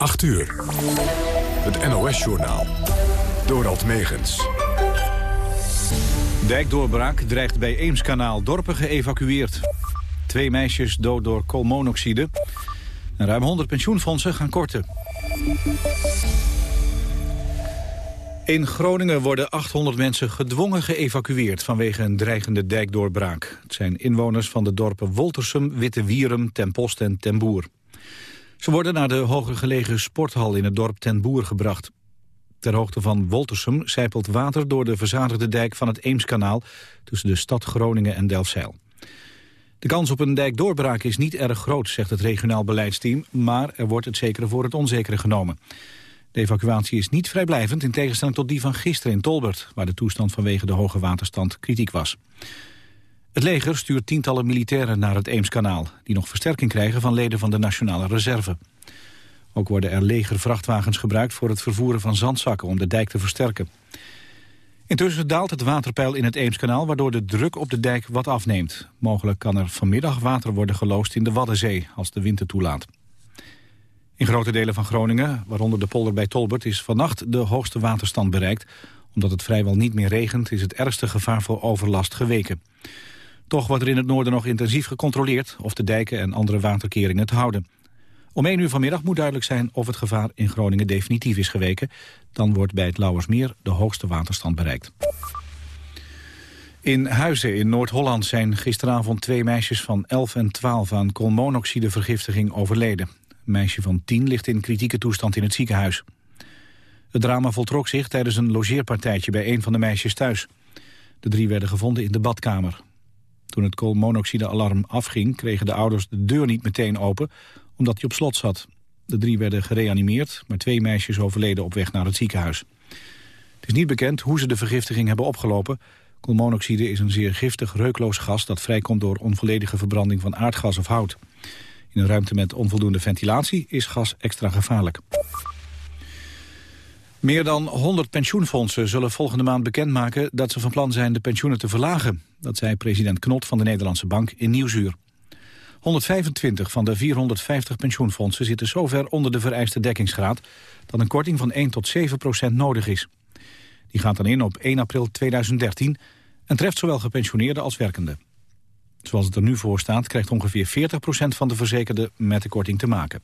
8 uur. Het NOS-journaal. Dorald Megens. Dijkdoorbraak dreigt bij Eemskanaal. Dorpen geëvacueerd. Twee meisjes dood door koolmonoxide. Ruim 100 pensioenfondsen gaan korten. In Groningen worden 800 mensen gedwongen geëvacueerd vanwege een dreigende dijkdoorbraak. Het zijn inwoners van de dorpen Woltersum, Witte Wierum, Ten Post en Ten Boer. Ze worden naar de hoger gelegen sporthal in het dorp Ten Boer gebracht. Ter hoogte van Woltersum zijpelt water door de verzadigde dijk van het Eemskanaal... tussen de stad Groningen en Delfzijl. De kans op een dijkdoorbraak is niet erg groot, zegt het regionaal beleidsteam... maar er wordt het zekere voor het onzekere genomen. De evacuatie is niet vrijblijvend in tegenstelling tot die van gisteren in Tolbert... waar de toestand vanwege de hoge waterstand kritiek was. Het leger stuurt tientallen militairen naar het Eemskanaal... die nog versterking krijgen van leden van de Nationale Reserve. Ook worden er legervrachtwagens gebruikt voor het vervoeren van zandzakken... om de dijk te versterken. Intussen daalt het waterpeil in het Eemskanaal... waardoor de druk op de dijk wat afneemt. Mogelijk kan er vanmiddag water worden geloosd in de Waddenzee... als de wind het toelaat. In grote delen van Groningen, waaronder de polder bij Tolbert... is vannacht de hoogste waterstand bereikt. Omdat het vrijwel niet meer regent... is het ergste gevaar voor overlast geweken. Toch wordt er in het noorden nog intensief gecontroleerd... of de dijken en andere waterkeringen het houden. Om 1 uur vanmiddag moet duidelijk zijn of het gevaar in Groningen definitief is geweken. Dan wordt bij het Lauwersmeer de hoogste waterstand bereikt. In Huizen in Noord-Holland zijn gisteravond twee meisjes van 11 en 12 aan koolmonoxidevergiftiging overleden. Een meisje van 10 ligt in kritieke toestand in het ziekenhuis. Het drama voltrok zich tijdens een logeerpartijtje bij een van de meisjes thuis. De drie werden gevonden in de badkamer. Toen het koolmonoxidealarm afging, kregen de ouders de deur niet meteen open, omdat hij op slot zat. De drie werden gereanimeerd, maar twee meisjes overleden op weg naar het ziekenhuis. Het is niet bekend hoe ze de vergiftiging hebben opgelopen. Koolmonoxide is een zeer giftig, reukloos gas dat vrijkomt door onvolledige verbranding van aardgas of hout. In een ruimte met onvoldoende ventilatie is gas extra gevaarlijk. Meer dan 100 pensioenfondsen zullen volgende maand bekendmaken dat ze van plan zijn de pensioenen te verlagen. Dat zei president Knot van de Nederlandse Bank in Nieuwsuur. 125 van de 450 pensioenfondsen zitten zover onder de vereiste dekkingsgraad dat een korting van 1 tot 7 procent nodig is. Die gaat dan in op 1 april 2013 en treft zowel gepensioneerden als werkenden. Zoals het er nu voor staat krijgt ongeveer 40 procent van de verzekerden met de korting te maken.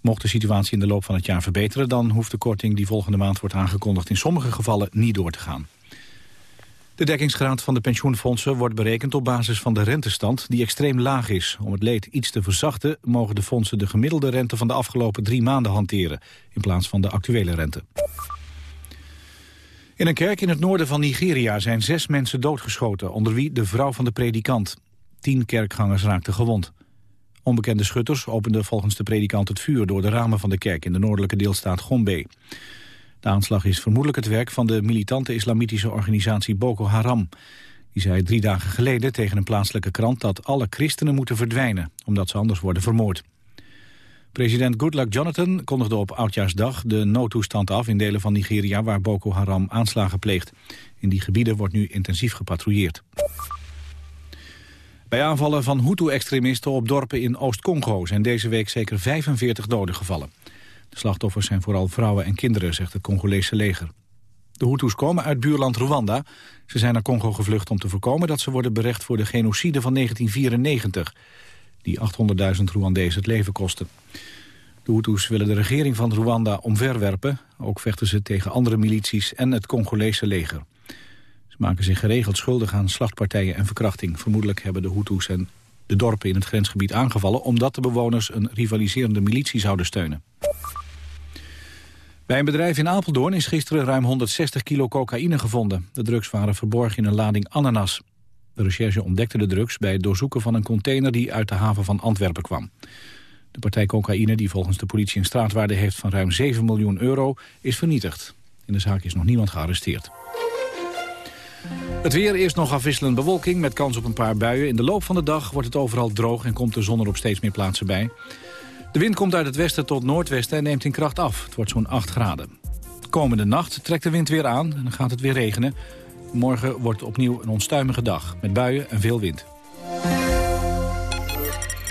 Mocht de situatie in de loop van het jaar verbeteren... dan hoeft de korting die volgende maand wordt aangekondigd... in sommige gevallen niet door te gaan. De dekkingsgraad van de pensioenfondsen wordt berekend op basis van de rentestand... die extreem laag is. Om het leed iets te verzachten... mogen de fondsen de gemiddelde rente van de afgelopen drie maanden hanteren... in plaats van de actuele rente. In een kerk in het noorden van Nigeria zijn zes mensen doodgeschoten... onder wie de vrouw van de predikant. Tien kerkgangers raakten gewond. Onbekende schutters openden volgens de predikant het vuur... door de ramen van de kerk in de noordelijke deelstaat Gombe. De aanslag is vermoedelijk het werk van de militante islamitische organisatie Boko Haram. Die zei drie dagen geleden tegen een plaatselijke krant dat alle christenen moeten verdwijnen, omdat ze anders worden vermoord. President Goodluck Jonathan kondigde op Oudjaarsdag de noodtoestand af in delen van Nigeria waar Boko Haram aanslagen pleegt. In die gebieden wordt nu intensief gepatrouilleerd. Bij aanvallen van Hutu-extremisten op dorpen in Oost-Congo zijn deze week zeker 45 doden gevallen. De slachtoffers zijn vooral vrouwen en kinderen, zegt het Congolese leger. De Hutus komen uit buurland Rwanda. Ze zijn naar Congo gevlucht om te voorkomen dat ze worden berecht voor de genocide van 1994, die 800.000 Rwandees het leven kostte. De Hutus willen de regering van Rwanda omverwerpen. Ook vechten ze tegen andere milities en het Congolese leger. Maken zich geregeld schuldig aan slachtpartijen en verkrachting. Vermoedelijk hebben de Hutus en de dorpen in het grensgebied aangevallen... omdat de bewoners een rivaliserende militie zouden steunen. Bij een bedrijf in Apeldoorn is gisteren ruim 160 kilo cocaïne gevonden. De drugs waren verborgen in een lading ananas. De recherche ontdekte de drugs bij het doorzoeken van een container die uit de haven van Antwerpen kwam. De partij cocaïne, die volgens de politie een straatwaarde heeft van ruim 7 miljoen euro, is vernietigd. In de zaak is nog niemand gearresteerd. Het weer is nog afwisselend bewolking met kans op een paar buien. In de loop van de dag wordt het overal droog en komt de zon er op steeds meer plaatsen bij. De wind komt uit het westen tot noordwesten en neemt in kracht af. Het wordt zo'n 8 graden. Komende nacht trekt de wind weer aan en dan gaat het weer regenen. Morgen wordt opnieuw een onstuimige dag met buien en veel wind.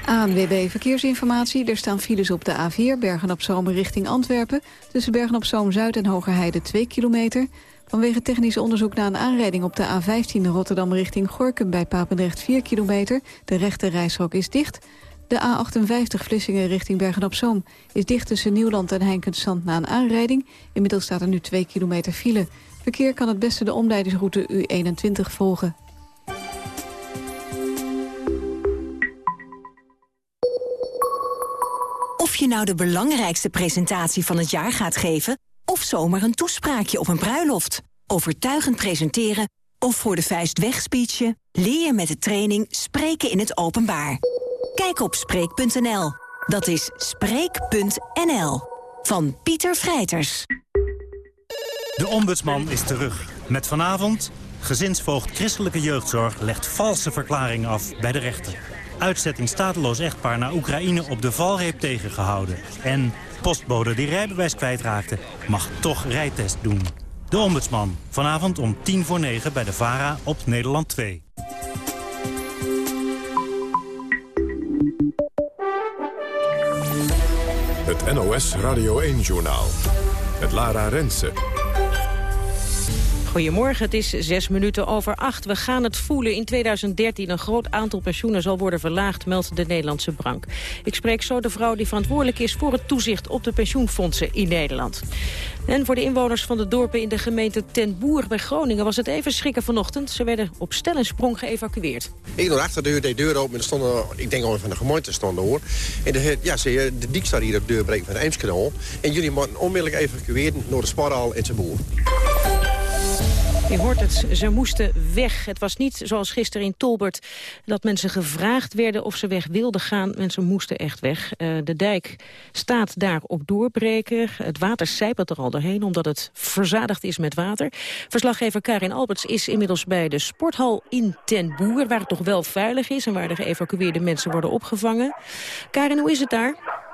ANWB Verkeersinformatie. Er staan files op de A4 Bergen-op-Zoom richting Antwerpen. Tussen Bergen-op-Zoom-Zuid en Hogerheide 2 kilometer. Vanwege technisch onderzoek na een aanrijding op de A15 Rotterdam richting Gorkum bij Papendrecht 4 kilometer. De rechte reishok is dicht. De A58 Vlissingen richting Bergen-op-Zoom is dicht tussen Nieuwland en Heinkensand na een aanrijding. Inmiddels staat er nu 2 kilometer file. Verkeer kan het beste de omleidingsroute U21 volgen. Of je nou de belangrijkste presentatie van het jaar gaat geven... of zomaar een toespraakje op een bruiloft. Overtuigend presenteren of voor de vuist wegspeechen... leer je met de training Spreken in het Openbaar. Kijk op Spreek.nl. Dat is Spreek.nl. Van Pieter Vrijters. De ombudsman is terug. Met vanavond... Gezinsvoogd Christelijke Jeugdzorg legt valse verklaringen af bij de rechter. Uitzetting stateloos echtpaar naar Oekraïne op de valreep tegengehouden. En postbode die rijbewijs kwijtraakte mag toch rijtest doen. De Ombudsman. Vanavond om tien voor negen bij de VARA op Nederland 2. Het NOS Radio 1-journaal. Het Lara Rensen. Goedemorgen, het is zes minuten over acht. We gaan het voelen. In 2013 een groot aantal pensioenen zal worden verlaagd, meldt de Nederlandse Bank. Ik spreek zo de vrouw die verantwoordelijk is voor het toezicht op de pensioenfondsen in Nederland. En voor de inwoners van de dorpen in de gemeente Ten Boer bij Groningen was het even schrikken vanochtend. Ze werden op stel en sprong geëvacueerd. Ik doe de achterdeur, de deur open en er stonden, ik denk al van de gemeente stonden hoor. En de, ja, ze, de dik staat hier op de deur breken van Eemskanaal. En jullie moeten onmiddellijk evacueren naar de Sparral in Ten Boer. Je hoort het, ze moesten weg. Het was niet zoals gisteren in Tolbert dat mensen gevraagd werden of ze weg wilden gaan. Mensen moesten echt weg. Uh, de dijk staat daar op doorbreken. Het water sijpelt er al doorheen omdat het verzadigd is met water. Verslaggever Karin Alberts is inmiddels bij de sporthal in Ten Boer... waar het toch wel veilig is en waar de geëvacueerde mensen worden opgevangen. Karin, hoe is het daar?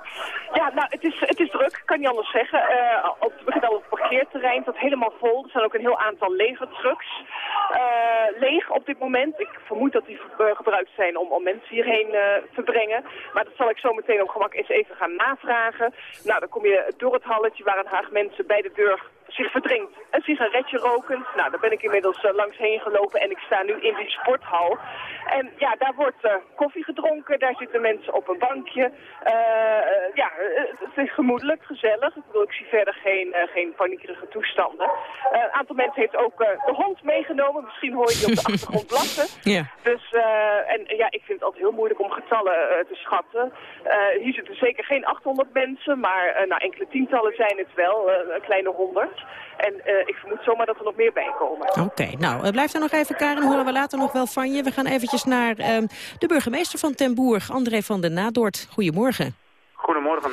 Ja, nou, het is, het is druk, kan niet anders zeggen. Uh, op, zitten al op het parkeerterrein, dat helemaal vol. Er zijn ook een heel aantal legertrucks uh, leeg op dit moment. Ik vermoed dat die uh, gebruikt zijn om, om mensen hierheen te brengen. Maar dat zal ik zo meteen op gemak eens even gaan navragen. Nou, dan kom je door het halletje waar een haag mensen bij de deur zich verdrinkt. Een sigaretje rokend. Nou, daar ben ik inmiddels uh, langs heen gelopen en ik sta nu in die sporthal. En ja, daar wordt uh, koffie gedronken, daar zitten mensen op een bankje. Uh, ja, het is gemoedelijk, gezellig. Ik, bedoel, ik zie verder geen, geen paniekerige toestanden. een aantal mensen heeft ook de hond meegenomen. Misschien hoor je die op de achtergrond blaffen. Ja. Dus, en ja, ik vind het altijd heel moeilijk om getallen te schatten. hier zitten zeker geen 800 mensen, maar nou, enkele tientallen zijn het wel, een kleine honderd. En uh, ik vermoed zomaar dat er nog meer bij komen. Oké, okay, nou, blijf er nog even, Karen. Horen we later nog wel van je. We gaan eventjes naar uh, de burgemeester van Ten Boer, André van den Nadoort. Goedemorgen. Goedemorgen.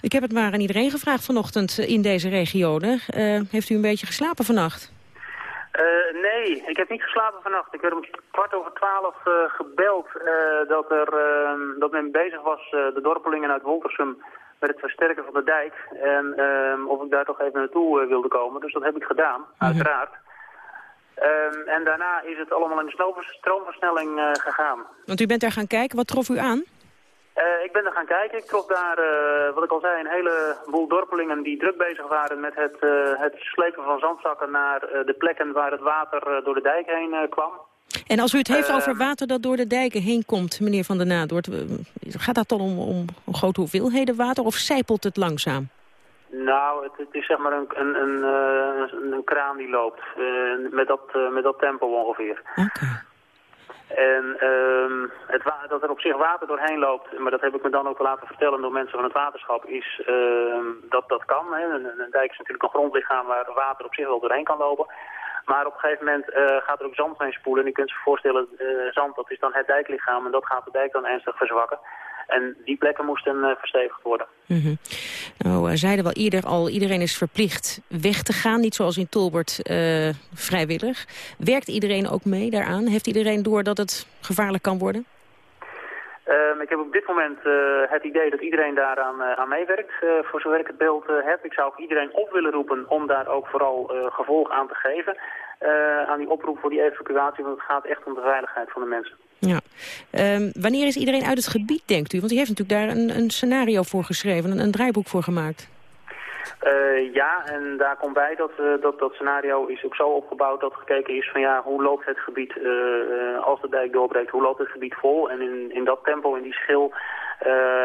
Ik heb het maar aan iedereen gevraagd vanochtend in deze regionen. Uh, heeft u een beetje geslapen vannacht? Uh, nee, ik heb niet geslapen vannacht. Ik werd om kwart over twaalf uh, gebeld uh, dat, er, dat men bezig was, de dorpelingen uit Woltersum, met het versterken van de dijk. En um, of ik daar toch even naartoe uh, wilde komen. Dus dat heb ik gedaan, mhm. uiteraard. Um, en daarna is het allemaal in de stroomversnelling uh, gegaan. Want u bent daar gaan kijken. Wat trof u aan? Uh, ik ben er gaan kijken. Ik trof daar, uh, wat ik al zei, een heleboel dorpelingen die druk bezig waren met het, het slepen van zandzakken naar de plekken waar het water door de dijk heen kwam. En als u het heeft over water dat door de dijken heen komt, meneer Van der Nadoort... gaat dat dan om, om grote hoeveelheden water of zijpelt het langzaam? Nou, het, het is zeg maar een, een, een, een, een kraan die loopt, uh, met, dat, uh, met dat tempo ongeveer. Oké. Okay. En um, het dat er op zich water doorheen loopt, maar dat heb ik me dan ook laten vertellen door mensen van het waterschap, is uh, dat dat kan. Hè. Een, een, dijk is natuurlijk een grondlichaam waar water op zich wel doorheen kan lopen. Maar op een gegeven moment uh, gaat er ook zand heen spoelen. En je kunt je voorstellen, uh, zand dat is dan het dijklichaam en dat gaat de dijk dan ernstig verzwakken. En die plekken moesten uh, verstevigd worden. Mm -hmm. Nou, zeiden wel eerder al, iedereen is verplicht weg te gaan. Niet zoals in Tolbert vrijwillig. Werkt iedereen ook mee daaraan? Heeft iedereen door dat het gevaarlijk kan worden? Um, ik heb op dit moment uh, het idee dat iedereen daaraan uh, aan meewerkt, uh, voor zover ik het beeld heb. Ik zou ook iedereen op willen roepen om daar ook vooral gevolg aan te geven. aan die oproep voor die evacuatie, want het gaat echt om de veiligheid van de mensen. Ja. Ehm, wanneer is iedereen uit het gebied, denkt u? Want u heeft natuurlijk daar een, een scenario voor geschreven, een, een draaiboek voor gemaakt. Uh, ja, en daar komt bij dat, uh, dat dat scenario is ook zo opgebouwd dat gekeken is van ja, hoe loopt het gebied uh, als de dijk doorbreekt, hoe loopt het gebied vol? En in, in dat tempo, in die schil,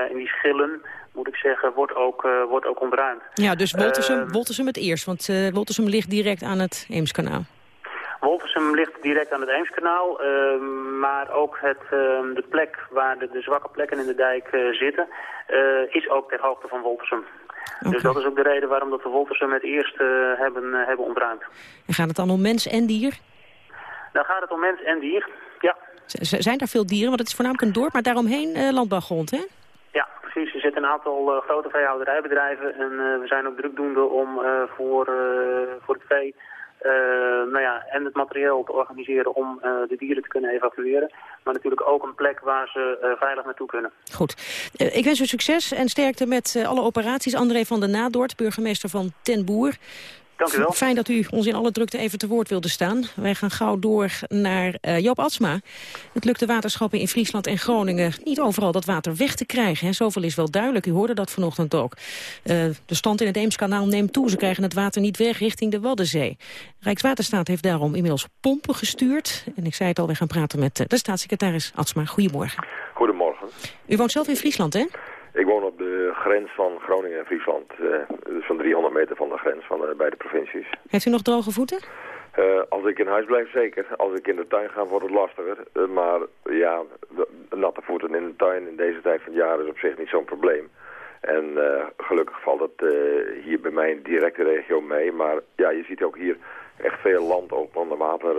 in die schillen, moet ik zeggen, wordt ook, wordt ook ontruimd. Ja, dus Woltersum, Woltersum het eerst, want Woltersum ligt direct aan het Eemskanaal. Woltersum ligt direct aan het Eemskanaal, maar ook het, de plek waar de, de, zwakke plekken in de dijk zitten, is ook ter hoogte van Dus dat is ook de reden waarom dat de Woltersum het eerst uh, hebben, uh, hebben ontruimd. En gaat het dan om mens en dier? Dan gaat het om mens en dier, ja. Z zijn daar veel dieren? Want het is voornamelijk een dorp, maar daaromheen uh, landbouwgrond, hè? Ja, precies. Er zitten een aantal grote veehouderijbedrijven. En we zijn ook drukdoende om voor, voor het vee nou ja, en het materieel te organiseren om uh, de dieren te kunnen evacueren. Maar natuurlijk ook een plek waar ze uh, veilig naartoe kunnen. Goed. ik wens u succes en sterkte met alle operaties. André van der Nadoort, burgemeester van Ten Boer. Dank u wel. Fijn dat u ons in alle drukte even te woord wilde staan. Wij gaan gauw door naar uh, Joop Atsma. Het lukt de waterschappen in Friesland en Groningen niet overal dat water weg te krijgen. Hè. Zoveel is wel duidelijk, u hoorde dat vanochtend ook. Uh, de stand in het Eemskanaal neemt toe. Ze krijgen het water niet weg richting de Waddenzee. Rijkswaterstaat heeft daarom inmiddels pompen gestuurd. En ik zei het al, we gaan praten met uh, de staatssecretaris Atsma. Goedemorgen. Goedemorgen. U woont zelf in Friesland, hè? Ik woon op de grens van Groningen en Friesland. Uh, dus van 300 meter van de grens van uh, beide provincies. Heeft u nog droge voeten? Uh, als ik in huis blijf, zeker. Als ik in de tuin ga, wordt het lastiger. maar ja, natte voeten in de tuin in deze tijd van het jaar is op zich niet zo'n probleem. En gelukkig valt het hier bij mij in de directe regio mee. Maar ja, je ziet ook hier echt veel land ook onder water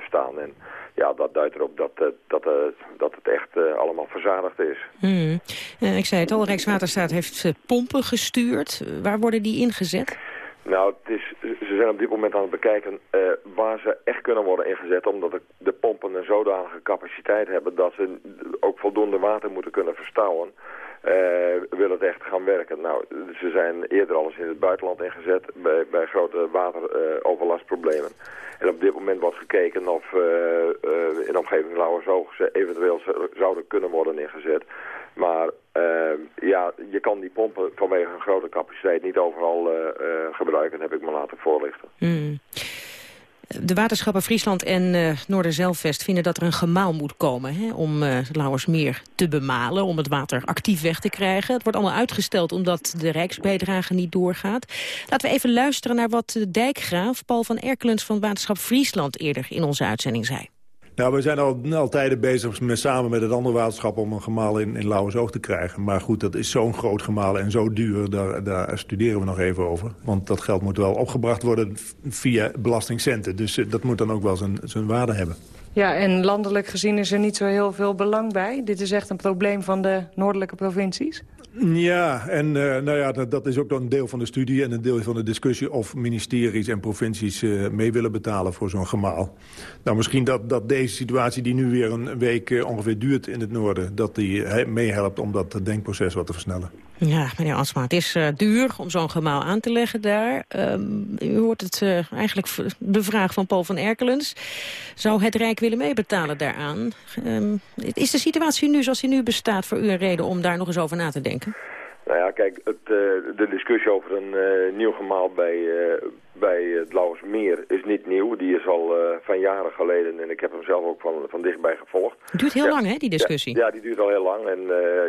staan. En ja, dat duidt erop dat, uh, dat, uh, dat het echt uh, allemaal verzadigd is. Hmm. ik zei het al, Rijkswaterstaat heeft pompen gestuurd. waar worden die ingezet? Nou, het is, ze zijn op dit moment aan het bekijken waar ze echt kunnen worden ingezet... omdat de, de pompen een zodanige capaciteit hebben... dat ze ook voldoende water moeten kunnen verstouwen... Uh, wil het echt gaan werken. Nou, ze zijn eerder al eens in het buitenland ingezet bij, bij grote wateroverlastproblemen. en op dit moment wordt gekeken of uh, in de omgeving Lauwersoog ze eventueel zouden kunnen worden ingezet. Maar ja, je kan die pompen vanwege een grote capaciteit niet overal gebruiken, dat heb ik me laten voorlichten. Mm. De waterschappen Friesland en uh, vinden dat er een gemaal moet komen... Hè, om uh, Lauwersmeer te bemalen, om het water actief weg te krijgen. Het wordt allemaal uitgesteld omdat de rijksbijdrage niet doorgaat. Laten we even luisteren naar wat de dijkgraaf Paul van Erkelens van Waterschap Friesland eerder in onze uitzending zei. Nou, we zijn al, al tijden bezig met, samen met het andere waterschap om een gemaal in, in Lauwersoog te krijgen. Maar goed, dat is zo'n groot gemaal en zo duur, daar, daar studeren we nog even over. Want dat geld moet wel opgebracht worden via belastingcenten. Dus eh, dat moet dan ook wel zijn, zijn waarde hebben. Ja, en landelijk gezien is er niet zo heel veel belang bij. Dit is echt een probleem van de noordelijke provincies. Ja, en uh, nou ja, dat, dat, is ook dan een deel van de studie en een deel van de discussie... of ministeries en provincies uh, mee willen betalen voor zo'n gemaal. Nou, misschien dat, dat deze situatie die nu weer een week uh, ongeveer duurt in het noorden... dat die meehelpt om dat denkproces wat te versnellen. Ja, meneer Asma, het is duur om zo'n gemaal aan te leggen daar. Um, u hoort het eigenlijk de vraag van Paul van Erkelens. Zou het Rijk willen meebetalen daaraan? Um, is de situatie nu zoals die nu bestaat voor u een reden om daar nog eens over na te denken? Nou ja, kijk, het, uh, de discussie over een nieuw gemaal bij, bij het Lauwersmeer is niet nieuw. Die is al van jaren geleden en ik heb hem zelf ook van, van dichtbij gevolgd. Het duurt heel lang, hè, die discussie? Ja, ja, die duurt al heel lang. En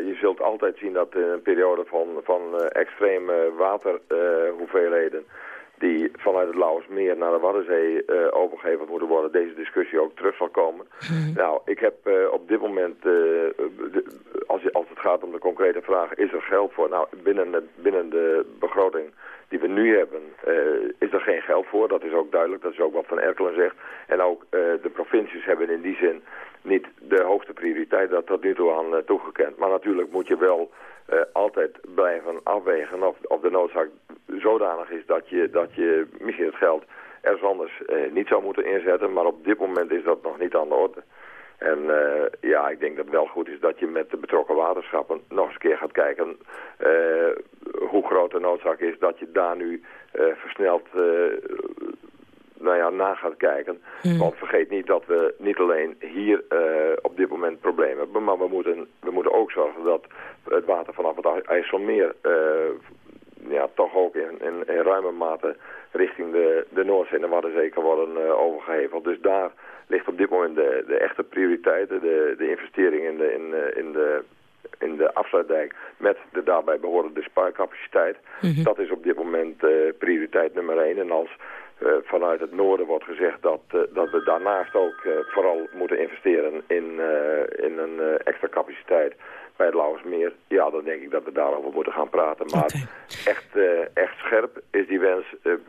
je zult altijd zien dat in een periode van, van extreme waterhoeveelheden die vanuit het Lauwersmeer naar de Waddenzee overgeheveld moeten worden, deze discussie ook terug zal komen. Hmm. Nou, ik heb op dit moment, de, als, als het gaat om de concrete vraag, is er geld voor? Nou, binnen de, binnen de begroting die we nu hebben, is er geen geld voor. Dat is ook duidelijk, dat is ook wat Van Erkelen zegt. En ook de provincies hebben in die zin niet de hoogste prioriteit dat tot nu toe aan toegekend. Maar natuurlijk moet je wel altijd blijven afwegen of, of de noodzaak zodanig is dat je, dat je misschien het geld ergens anders niet zou moeten inzetten. Maar op dit moment is dat nog niet aan de orde. En uh, ja, ik denk dat het wel goed is dat je met de betrokken waterschappen nog eens een keer gaat kijken hoe groot de noodzaak is dat je daar nu versneld nou ja, na gaat kijken. Want vergeet niet dat we niet alleen hier op dit moment problemen hebben, maar we moeten, we moeten ook zorgen dat het water vanaf het IJsselmeer ja, toch ook in, in, in ruime mate richting de, de Noordzee en de Waddenzee kan worden overgeheveld. Dus daar ligt op dit moment de, de echte prioriteit, de, de investering in de, in, in de in de afsluitdijk met de daarbij behorende spaarcapaciteit. Mhm. Dat is op dit moment uh, prioriteit nummer één. En als uh, vanuit het noorden wordt gezegd dat, uh, dat we daarnaast ook vooral moeten investeren in, in een extra capaciteit bij het Lauwersmeer, ja, dan denk ik dat we daarover moeten gaan praten. Maar echt, echt scherp is die wens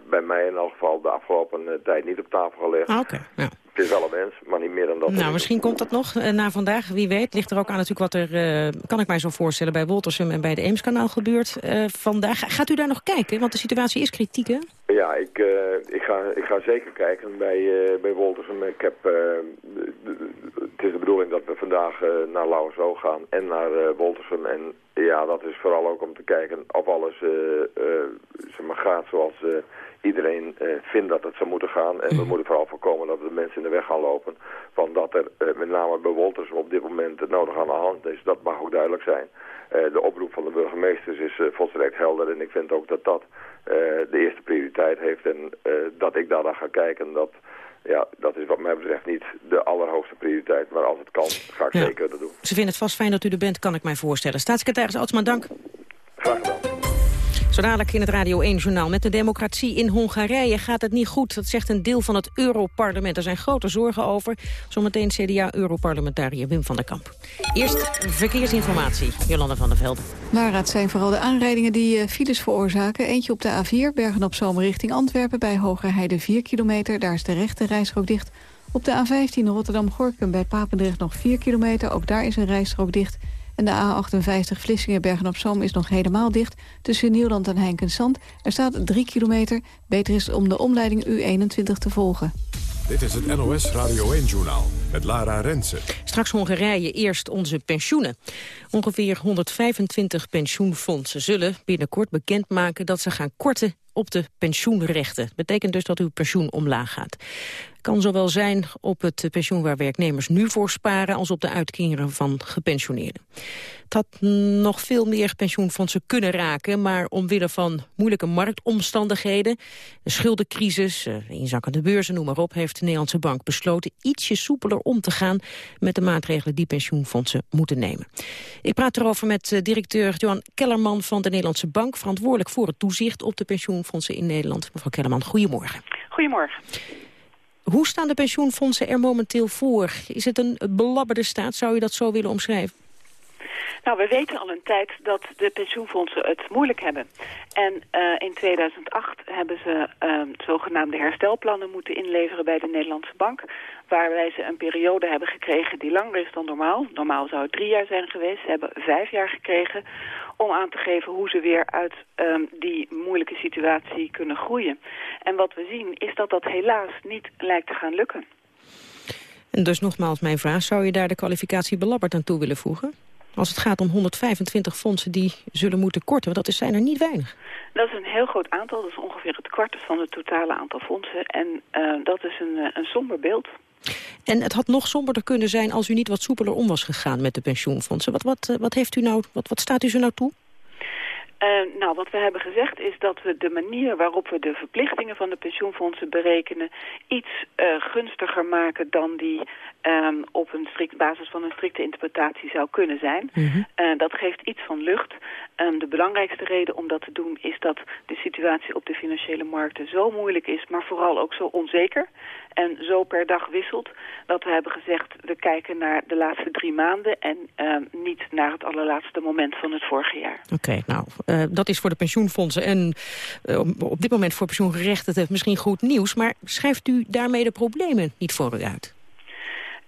bij mij in elk geval de afgelopen tijd niet op tafel gelegd. Ah, ja. Het is wel een wens, maar niet meer dan dat. Nou, misschien komt dat nog uh, na vandaag. Wie weet, ligt er ook aan natuurlijk wat er, uh, kan ik mij zo voorstellen... bij Woltersum en bij de Eemskanaal gebeurt uh, vandaag. Gaat u daar nog kijken? Want de situatie is kritiek, hè? Ja, ik, ik, ga, ik ga zeker kijken bij, bij Woltersum. Ik heb, het is de bedoeling dat we vandaag naar Lauwersoog gaan en naar Woltersum. En ja, dat is vooral ook om te kijken of alles zeg maar, gaat zoals iedereen uh, vindt dat het zou moeten gaan. En we mhm. moeten vooral voorkomen dat de mensen in de weg gaan lopen. Want dat er uh, met name bij Wolters op dit moment het nodig aan de hand is, dat mag ook duidelijk zijn. Uh, de oproep van de burgemeesters is volstrekt helder. En ik vind ook dat dat de eerste prioriteit heeft. En dat ik daar dan ga kijken, dat, ja, dat is wat mij betreft niet de allerhoogste prioriteit. Maar als het kan, ga ik zeker dat doen. Ze vinden het vast fijn dat u er bent, kan ik mij voorstellen. Staatssecretaris Altsman, dank. Graag gedaan. Zo in het Radio 1-journaal. Met de democratie in Hongarije gaat het niet goed. Dat zegt een deel van het Europarlement. Er zijn grote zorgen over. Zometeen CDA-Europarlementariër Wim van der Kamp. Eerst verkeersinformatie. Jolanda van der Velde. Lara, het zijn vooral de aanrijdingen die uh, files veroorzaken. Eentje op de A4, Bergen op Zomer richting Antwerpen... bij Hogerheide 4 kilometer. Daar is de rechte reisrook dicht. Op de A15 Rotterdam-Gorkum bij Papendrecht nog 4 kilometer. Ook daar is een rijstrook dicht... En de A58 Vlissingen-Bergen-op-Zoom is nog helemaal dicht... tussen Nieuwland en Heinkensand. Er staat 3 kilometer. Beter is om de omleiding U21 te volgen. Dit is het NOS Radio 1-journaal met Lara Rensen. Straks Hongarije, eerst onze pensioenen. Ongeveer 125 pensioenfondsen zullen binnenkort bekendmaken... dat ze gaan korten op de pensioenrechten. Betekent dus dat uw pensioen omlaag gaat kan zowel zijn op het pensioen waar werknemers nu voor sparen... als op de uitkeringen van gepensioneerden. Het had nog veel meer pensioenfondsen kunnen raken... maar omwille van moeilijke marktomstandigheden, de schuldencrisis... Eh, inzakkende beurzen, noem maar op... heeft de Nederlandse Bank besloten ietsje soepeler om te gaan... met de maatregelen die pensioenfondsen moeten nemen. Ik praat erover met eh, directeur Johan Kellerman van de Nederlandse Bank... verantwoordelijk voor het toezicht op de pensioenfondsen in Nederland. Mevrouw Kellerman, goedemorgen. Goedemorgen. Hoe staan de pensioenfondsen er momenteel voor? Is het een belabberde staat? Zou je dat zo willen omschrijven? Nou, we weten al een tijd dat de pensioenfondsen het moeilijk hebben. En uh, in 2008 hebben ze uh, zogenaamde herstelplannen moeten inleveren bij de Nederlandse Bank. Waarbij ze een periode hebben gekregen die langer is dan normaal. Normaal zou het drie jaar zijn geweest. Ze hebben vijf jaar gekregen om aan te geven hoe ze weer uit um, die moeilijke situatie kunnen groeien. En wat we zien is dat dat helaas niet lijkt te gaan lukken. En dus nogmaals mijn vraag, zou je daar de kwalificatie belabberd aan toe willen voegen? Als het gaat om 125 fondsen die zullen moeten korten, want dat zijn er niet weinig. Dat is een heel groot aantal, dat is ongeveer het kwart van het totale aantal fondsen. En uh, dat is een, een somber beeld. En het had nog somberder kunnen zijn als u niet wat soepeler om was gegaan met de pensioenfondsen. Wat, wat, eh, wat, heeft u nou, wat, wat staat u ze nou toe? Uh, nou, wat we hebben gezegd is dat we de manier waarop we de verplichtingen van de pensioenfondsen berekenen iets uh, gunstiger maken dan die um, op een strikt basis van een strikte interpretatie zou kunnen zijn. Mm -hmm. uh, dat geeft iets van lucht. Um, de belangrijkste reden om dat te doen is dat de situatie op de financiële markten zo moeilijk is, maar vooral ook zo onzeker en zo per dag wisselt, dat we hebben gezegd we kijken naar de laatste drie maanden en um, niet naar het allerlaatste moment van het vorige jaar. Oké, nou, uh, dat is voor de pensioenfondsen en uh, op dit moment voor pensioengerechtigden misschien goed nieuws, maar schrijft u daarmee de problemen niet voor uit?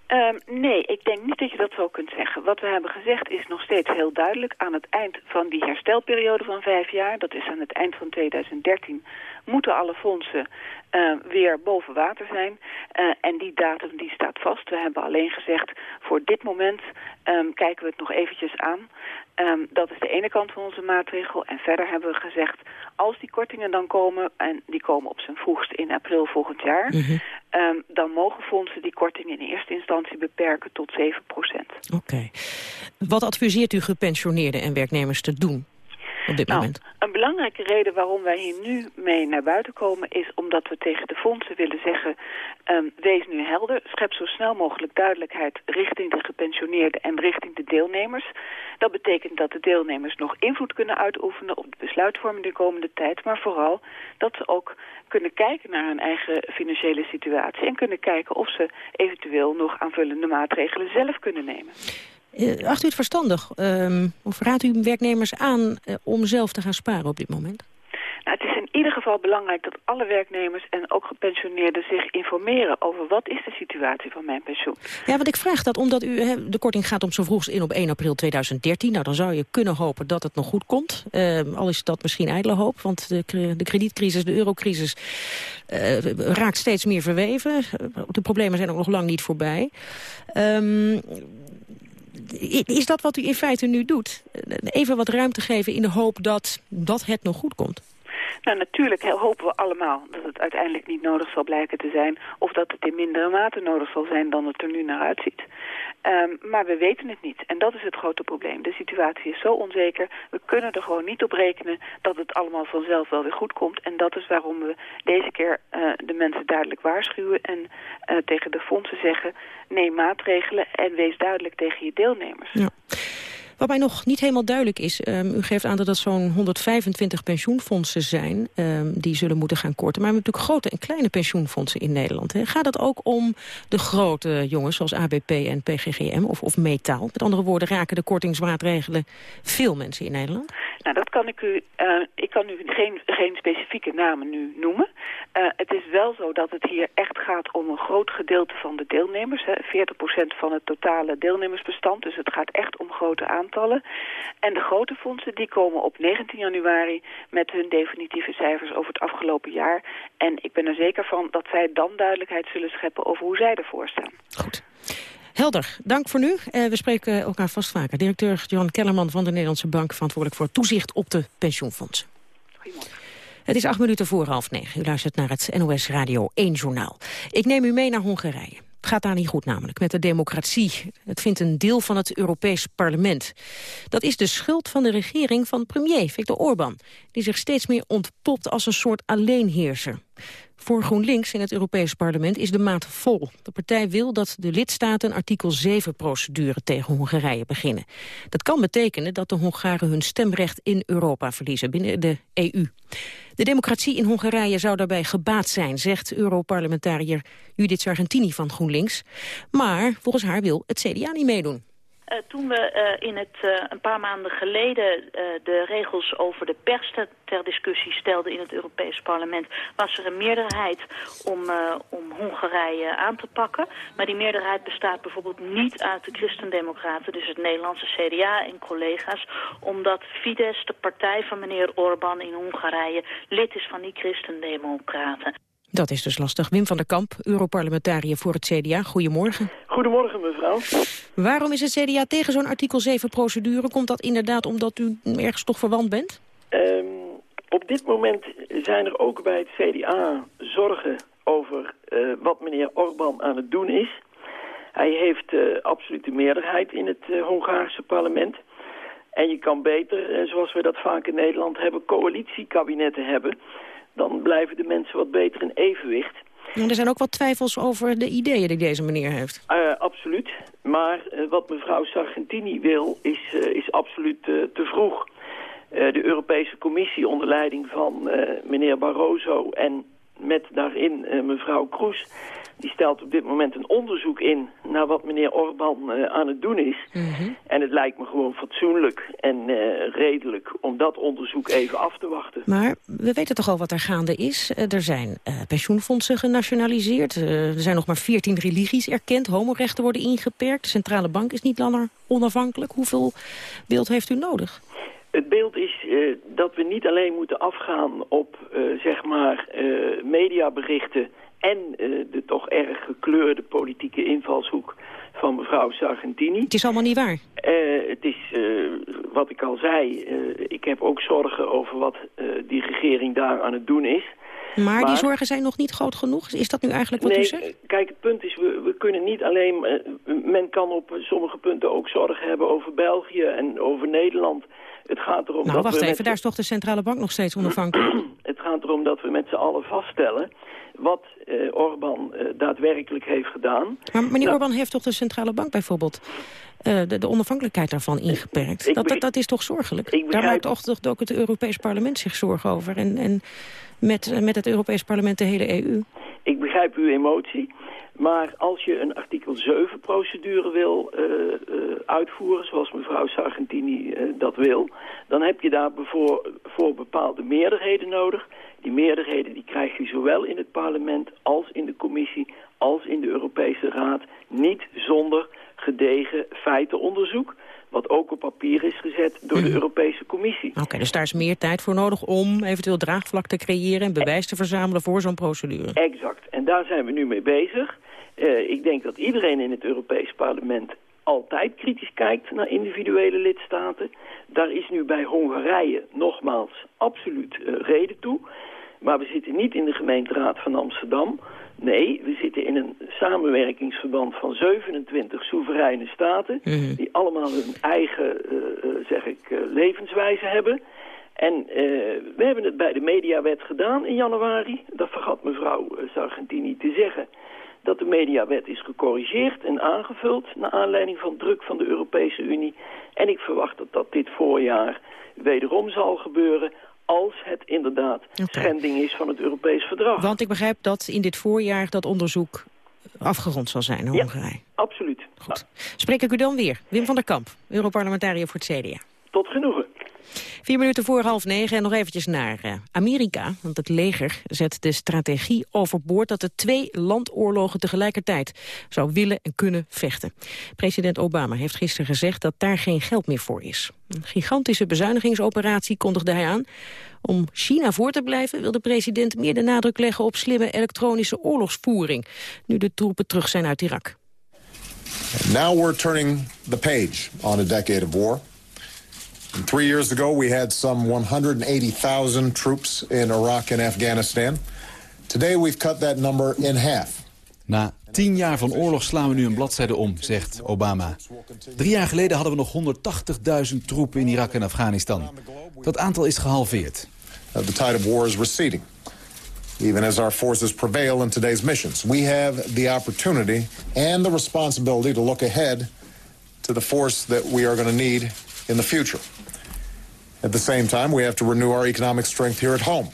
Um, nee, ik denk niet dat je dat zo kunt zeggen. Wat we hebben gezegd is nog steeds heel duidelijk. Aan het eind van die herstelperiode van vijf jaar, dat is aan het eind van 2013, moeten alle fondsen uh, weer boven water zijn. Uh, en die datum die staat vast. We hebben alleen gezegd, voor dit moment um, kijken we het nog eventjes aan. Ehm, dat is de ene kant van onze maatregel. En verder hebben we gezegd, als die kortingen dan komen... en die komen op zijn vroegst in april volgend jaar... Mhm. Ehm, dan mogen fondsen die kortingen in eerste instantie beperken tot 7 procent. Oké. Wat adviseert u gepensioneerden en werknemers te doen op dit Nou, moment? Een belangrijke reden waarom wij hier nu mee naar buiten komen... is omdat we tegen de fondsen willen zeggen... ehm, wees nu helder, schep zo snel mogelijk duidelijkheid... richting de gepensioneerden en richting de deelnemers. Dat betekent dat de deelnemers nog invloed kunnen uitoefenen... op de besluitvorming de komende tijd. Maar vooral dat ze ook kunnen kijken naar hun eigen financiële situatie... en kunnen kijken of ze eventueel nog aanvullende maatregelen zelf kunnen nemen. Eh, acht u het verstandig? ehm, of raadt u werknemers aan eh, om zelf te gaan sparen op dit moment? Nou, het is in ieder geval belangrijk dat alle werknemers en ook gepensioneerden zich informeren over wat is de situatie van mijn pensioen. Ja, want ik vraag dat omdat u, de korting gaat om zo vroegst in op 1 april 2013. Nou, dan zou je kunnen hopen dat het nog goed komt. Ehm, al is dat misschien ijdele hoop, want de, de kredietcrisis, de eurocrisis eh, raakt steeds meer verweven. De problemen zijn ook nog lang niet voorbij. Ehm, i- is dat wat u in feite nu doet? Even wat ruimte geven in de hoop dat, dat het nog goed komt? Nou, natuurlijk hopen we allemaal dat het uiteindelijk niet nodig zal blijken te zijn... of dat het in mindere mate nodig zal zijn dan het er nu naar uitziet. Ehm, maar we weten het niet. En dat is het grote probleem. De situatie is zo onzeker. We kunnen er gewoon niet op rekenen dat het allemaal vanzelf wel weer goed komt. En dat is waarom we deze keer eh, de mensen duidelijk waarschuwen... en eh, tegen de fondsen zeggen, neem maatregelen en wees duidelijk tegen je deelnemers. Ja. Wat mij nog niet helemaal duidelijk is, ehm, u geeft aan dat dat zo'n 125 pensioenfondsen zijn ehm, die zullen moeten gaan korten. Maar we hebben natuurlijk grote en kleine pensioenfondsen in Nederland. Hè. Gaat het ook om de grote jongens zoals ABP en PGGM of, of Metaal? Met andere woorden, raken de kortingsmaatregelen veel mensen in Nederland? Nou, dat kan ik u. eh, ik kan u geen, geen specifieke namen nu noemen. Eh, het is wel zo dat het hier echt gaat om een groot gedeelte van de deelnemers. Hè, 40% van het totale deelnemersbestand. Dus het gaat echt om grote aantallen. En de grote fondsen die komen op 19 januari met hun definitieve cijfers over het afgelopen jaar. En ik ben er zeker van dat zij dan duidelijkheid zullen scheppen over hoe zij ervoor staan. Helder, dank voor nu. Eh, we spreken elkaar vast vaker. Directeur Johan Kellerman van de Nederlandse Bank... verantwoordelijk voor toezicht op de pensioenfondsen. Het is acht minuten voor half negen. U luistert naar het NOS Radio 1 Journaal. Ik neem u mee naar Hongarije. Het gaat daar niet goed namelijk met de democratie. Het vindt een deel van het Europees parlement. Dat is de schuld van de regering van premier Viktor Orbán... die zich steeds meer ontpopt als een soort alleenheerser. Voor GroenLinks in het Europees parlement is de maat vol. De partij wil dat de lidstaten artikel 7-procedure tegen Hongarije beginnen. Dat kan betekenen dat de Hongaren hun stemrecht in Europa verliezen binnen de EU. De democratie in Hongarije zou daarbij gebaat zijn, zegt Europarlementariër Judith Sargentini van GroenLinks. Maar volgens haar wil het CDA niet meedoen. Uh, toen we uh, in het, uh, een paar maanden geleden de regels over de pers ter, ter, discussie stelden in het Europees parlement, was er een meerderheid om, om Hongarije aan te pakken. Maar die meerderheid bestaat bijvoorbeeld niet uit de christendemocraten, dus het Nederlandse CDA en collega's, omdat Fidesz, de partij van meneer Orbán in Hongarije, lid is van die christendemocraten. Dat is dus lastig. Wim van der Kamp, Europarlementariër voor het CDA. Goedemorgen. Goedemorgen, mevrouw. Waarom is het CDA tegen zo'n artikel 7-procedure? Komt dat inderdaad omdat u ergens toch verwant bent? Um, op dit moment zijn er ook bij het CDA zorgen over uh, wat meneer Orbán aan het doen is. Hij heeft uh, absolute meerderheid in het uh, Hongaarse parlement. En je kan beter, zoals we dat vaak in Nederland hebben, coalitiekabinetten hebben dan blijven de mensen wat beter in evenwicht. En er zijn ook wat twijfels over de ideeën die deze meneer heeft. Uh, absoluut. Maar uh, wat mevrouw Sargentini wil is, uh, is absoluut te vroeg. de Europese Commissie onder leiding van meneer Barroso en met daarin mevrouw Kroes... die stelt op dit moment een onderzoek in naar wat meneer Orbán aan het doen is. Mhm. Mm -hmm. En het lijkt me gewoon fatsoenlijk en redelijk om dat onderzoek even af te wachten. Maar we weten toch al wat er gaande is. er zijn pensioenfondsen genationaliseerd. er zijn nog maar 14 religies erkend. Homorechten worden ingeperkt. De centrale bank is niet langer onafhankelijk. Hoeveel beeld heeft u nodig? Het beeld is uh, dat we niet alleen moeten afgaan op uh, zeg maar uh, mediaberichten en de toch erg gekleurde politieke invalshoek van mevrouw Sargentini. Het is allemaal niet waar. het is, wat ik al zei, ik heb ook zorgen over wat die regering daar aan het doen is. Maar, die zorgen zijn nog niet groot genoeg? Is dat nu eigenlijk wat nee, u zegt? kijk, het punt is, we, we kunnen niet alleen... men kan op sommige punten ook zorgen hebben over België en over Nederland. Het gaat erom nou, dat wacht we even, daar is toch de centrale bank nog steeds onafhankelijk? het gaat erom dat we met z'n allen vaststellen wat uh, Orbán uh, daadwerkelijk heeft gedaan. Maar meneer nou, Orbán heeft toch de centrale bank bijvoorbeeld... Uh, de, de, onafhankelijkheid daarvan ingeperkt. Dat, dat, dat, is toch zorgelijk? Begrijp... Daar maakt toch, toch ook het Europees Parlement zich zorgen over. En, en met, met het Europees Parlement de hele EU. Ik begrijp uw emotie. Maar als je een artikel 7-procedure wil uh, uh, uitvoeren, zoals mevrouw Sargentini dat wil... dan heb je daar voor, voor bepaalde meerderheden nodig. Die meerderheden die krijg je zowel in het parlement als in de commissie... als in de Europese Raad niet zonder gedegen feitenonderzoek wat ook op papier is gezet door de Europese Commissie. Oké, dus daar is meer tijd voor nodig om eventueel draagvlak te creëren... en bewijs te verzamelen voor zo'n procedure. Exact, en daar zijn we nu mee bezig. Uh, ik denk dat iedereen in het Europees parlement altijd kritisch kijkt naar individuele lidstaten. Daar is nu bij Hongarije nogmaals absoluut uh, reden toe. Maar we zitten niet in de gemeenteraad van Amsterdam... Nee, we zitten in een samenwerkingsverband van 27 soevereine staten... Mhm. die allemaal hun eigen, uh, uh, zeg ik, uh, levenswijze hebben. En we hebben het bij de mediawet gedaan in januari. Dat vergat mevrouw Sargentini te zeggen. Dat de mediawet is gecorrigeerd en aangevuld... naar aanleiding van druk van de Europese Unie. En ik verwacht dat dat dit voorjaar wederom zal gebeuren als het inderdaad okay. schending is van het Europees verdrag. Want ik begrijp dat in dit voorjaar dat onderzoek afgerond zal zijn in Hongarije. Absoluut. Goed. Spreek ik u dan weer. Wim van der Kamp, Europarlementariër voor het CDA. Tot genoegen. Vier minuten voor half negen en nog eventjes naar uh, Amerika. Want het leger zet de strategie overboord dat het twee landoorlogen tegelijkertijd zou willen en kunnen vechten. President Obama heeft gisteren gezegd dat daar geen geld meer voor is. Een gigantische bezuinigingsoperatie kondigde hij aan. Om China voor te blijven wil de president meer de nadruk leggen op slimme elektronische oorlogsvoering. Nu de troepen terug zijn uit Irak. Now we're turning the page on a decade of war. Three years ago, we had some 180,000 troops in Iraq and Afghanistan. Today, we've cut that number in half. Na tien jaar van oorlog slaan we nu een bladzijde om, zegt Obama. Drie jaar geleden hadden we nog 180.000 troepen in Irak en Afghanistan. Dat aantal is gehalveerd. Uh, the tide of war is receding. Even as our forces prevail in today's missions, we have the opportunity and the responsibility to look ahead to the force that we are going to need in the future. At the same time, we have to renew our economic strength here at home.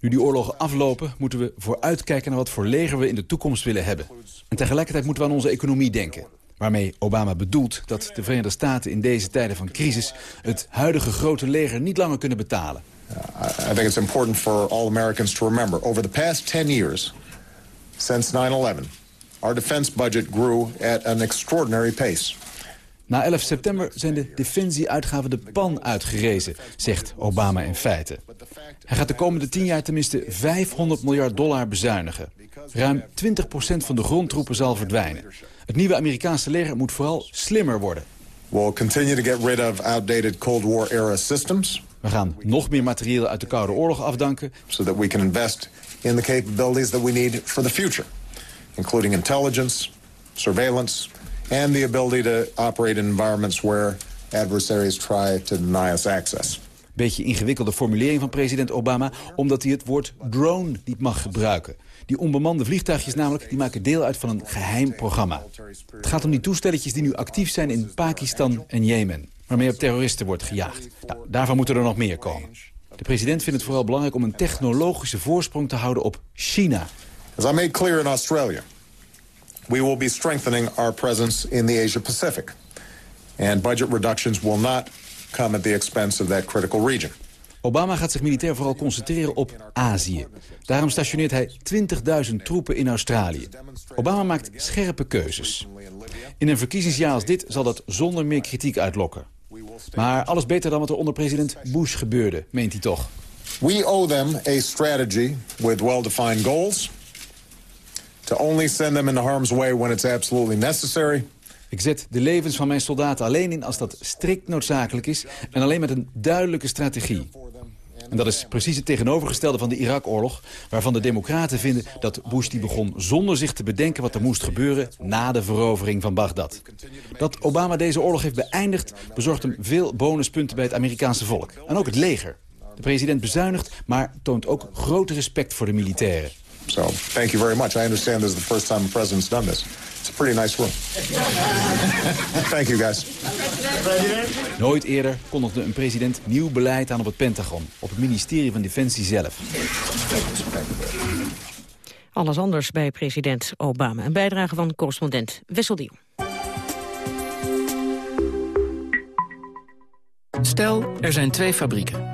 Nu die oorlogen aflopen, moeten we vooruitkijken naar wat voor leger we in de toekomst willen hebben. En tegelijkertijd moeten we aan onze economie denken. Waarmee Obama bedoelt dat de Verenigde Staten in deze tijden van crisis... het huidige grote leger niet langer kunnen betalen. I think it's important for all Americans to remember. Over the past 10 years, since 9-11, our defense budget grew at an extraordinary pace. Na 11 september zijn de defensieuitgaven de pan uitgerezen, zegt Obama in feite. Hij gaat de komende 10 jaar tenminste 500 miljard dollar bezuinigen. Ruim 20% van de grondtroepen zal verdwijnen. Het nieuwe Amerikaanse leger moet vooral slimmer worden. We'll continue to get rid of outdated Cold War era systems. We gaan nog meer materieel uit de Koude Oorlog afdanken. So that we invest in the capabilities that we need for the future. Including intelligence, surveillance and the ability to operate in environments where adversaries try to deny us access. Beetje ingewikkelde formulering van president Obama... omdat hij het woord drone niet mag gebruiken. Die onbemande vliegtuigjes namelijk die maken deel uit van een geheim programma. Het gaat om die toestelletjes die nu actief zijn in Pakistan en Jemen... waarmee op terroristen wordt gejaagd. Nou, daarvan moeten er nog meer komen. De president vindt het vooral belangrijk om een technologische voorsprong te houden op China. As I made clear in Australia... we will be strengthening our presence in the Asia-Pacific. And budget reductions will not come at the expense of that critical region. Obama gaat zich militair vooral concentreren op Azië. Daarom stationeert hij 20.000 troepen in Australië. Obama maakt scherpe keuzes. In een verkiezingsjaar als dit zal dat zonder meer kritiek uitlokken. Maar alles beter dan wat er onder president Bush gebeurde, meent hij toch. We owe them a strategy with well-defined goals to only send them into harm's way when it's absolutely necessary. Ik zet de levens van mijn soldaten alleen in als dat strikt noodzakelijk is... en alleen met een duidelijke strategie. En dat is precies het tegenovergestelde van de Irak-oorlog... waarvan de democraten vinden dat Bush die begon zonder zich te bedenken... wat er moest gebeuren na de verovering van Bagdad. Dat Obama deze oorlog heeft beëindigd... bezorgt hem veel bonuspunten bij het Amerikaanse volk. En ook het leger. De president bezuinigt, maar toont ook groot respect voor de militairen. So, thank you very much. I understand this is the first time a president's done this. It's a pretty nice room. thank you, guys. Nooit eerder kondigde een president nieuw beleid aan op het Pentagon. Op het ministerie van Defensie zelf. Alles anders bij president Obama. Een bijdrage van correspondent Wessel Diel. Stel, er zijn twee fabrieken.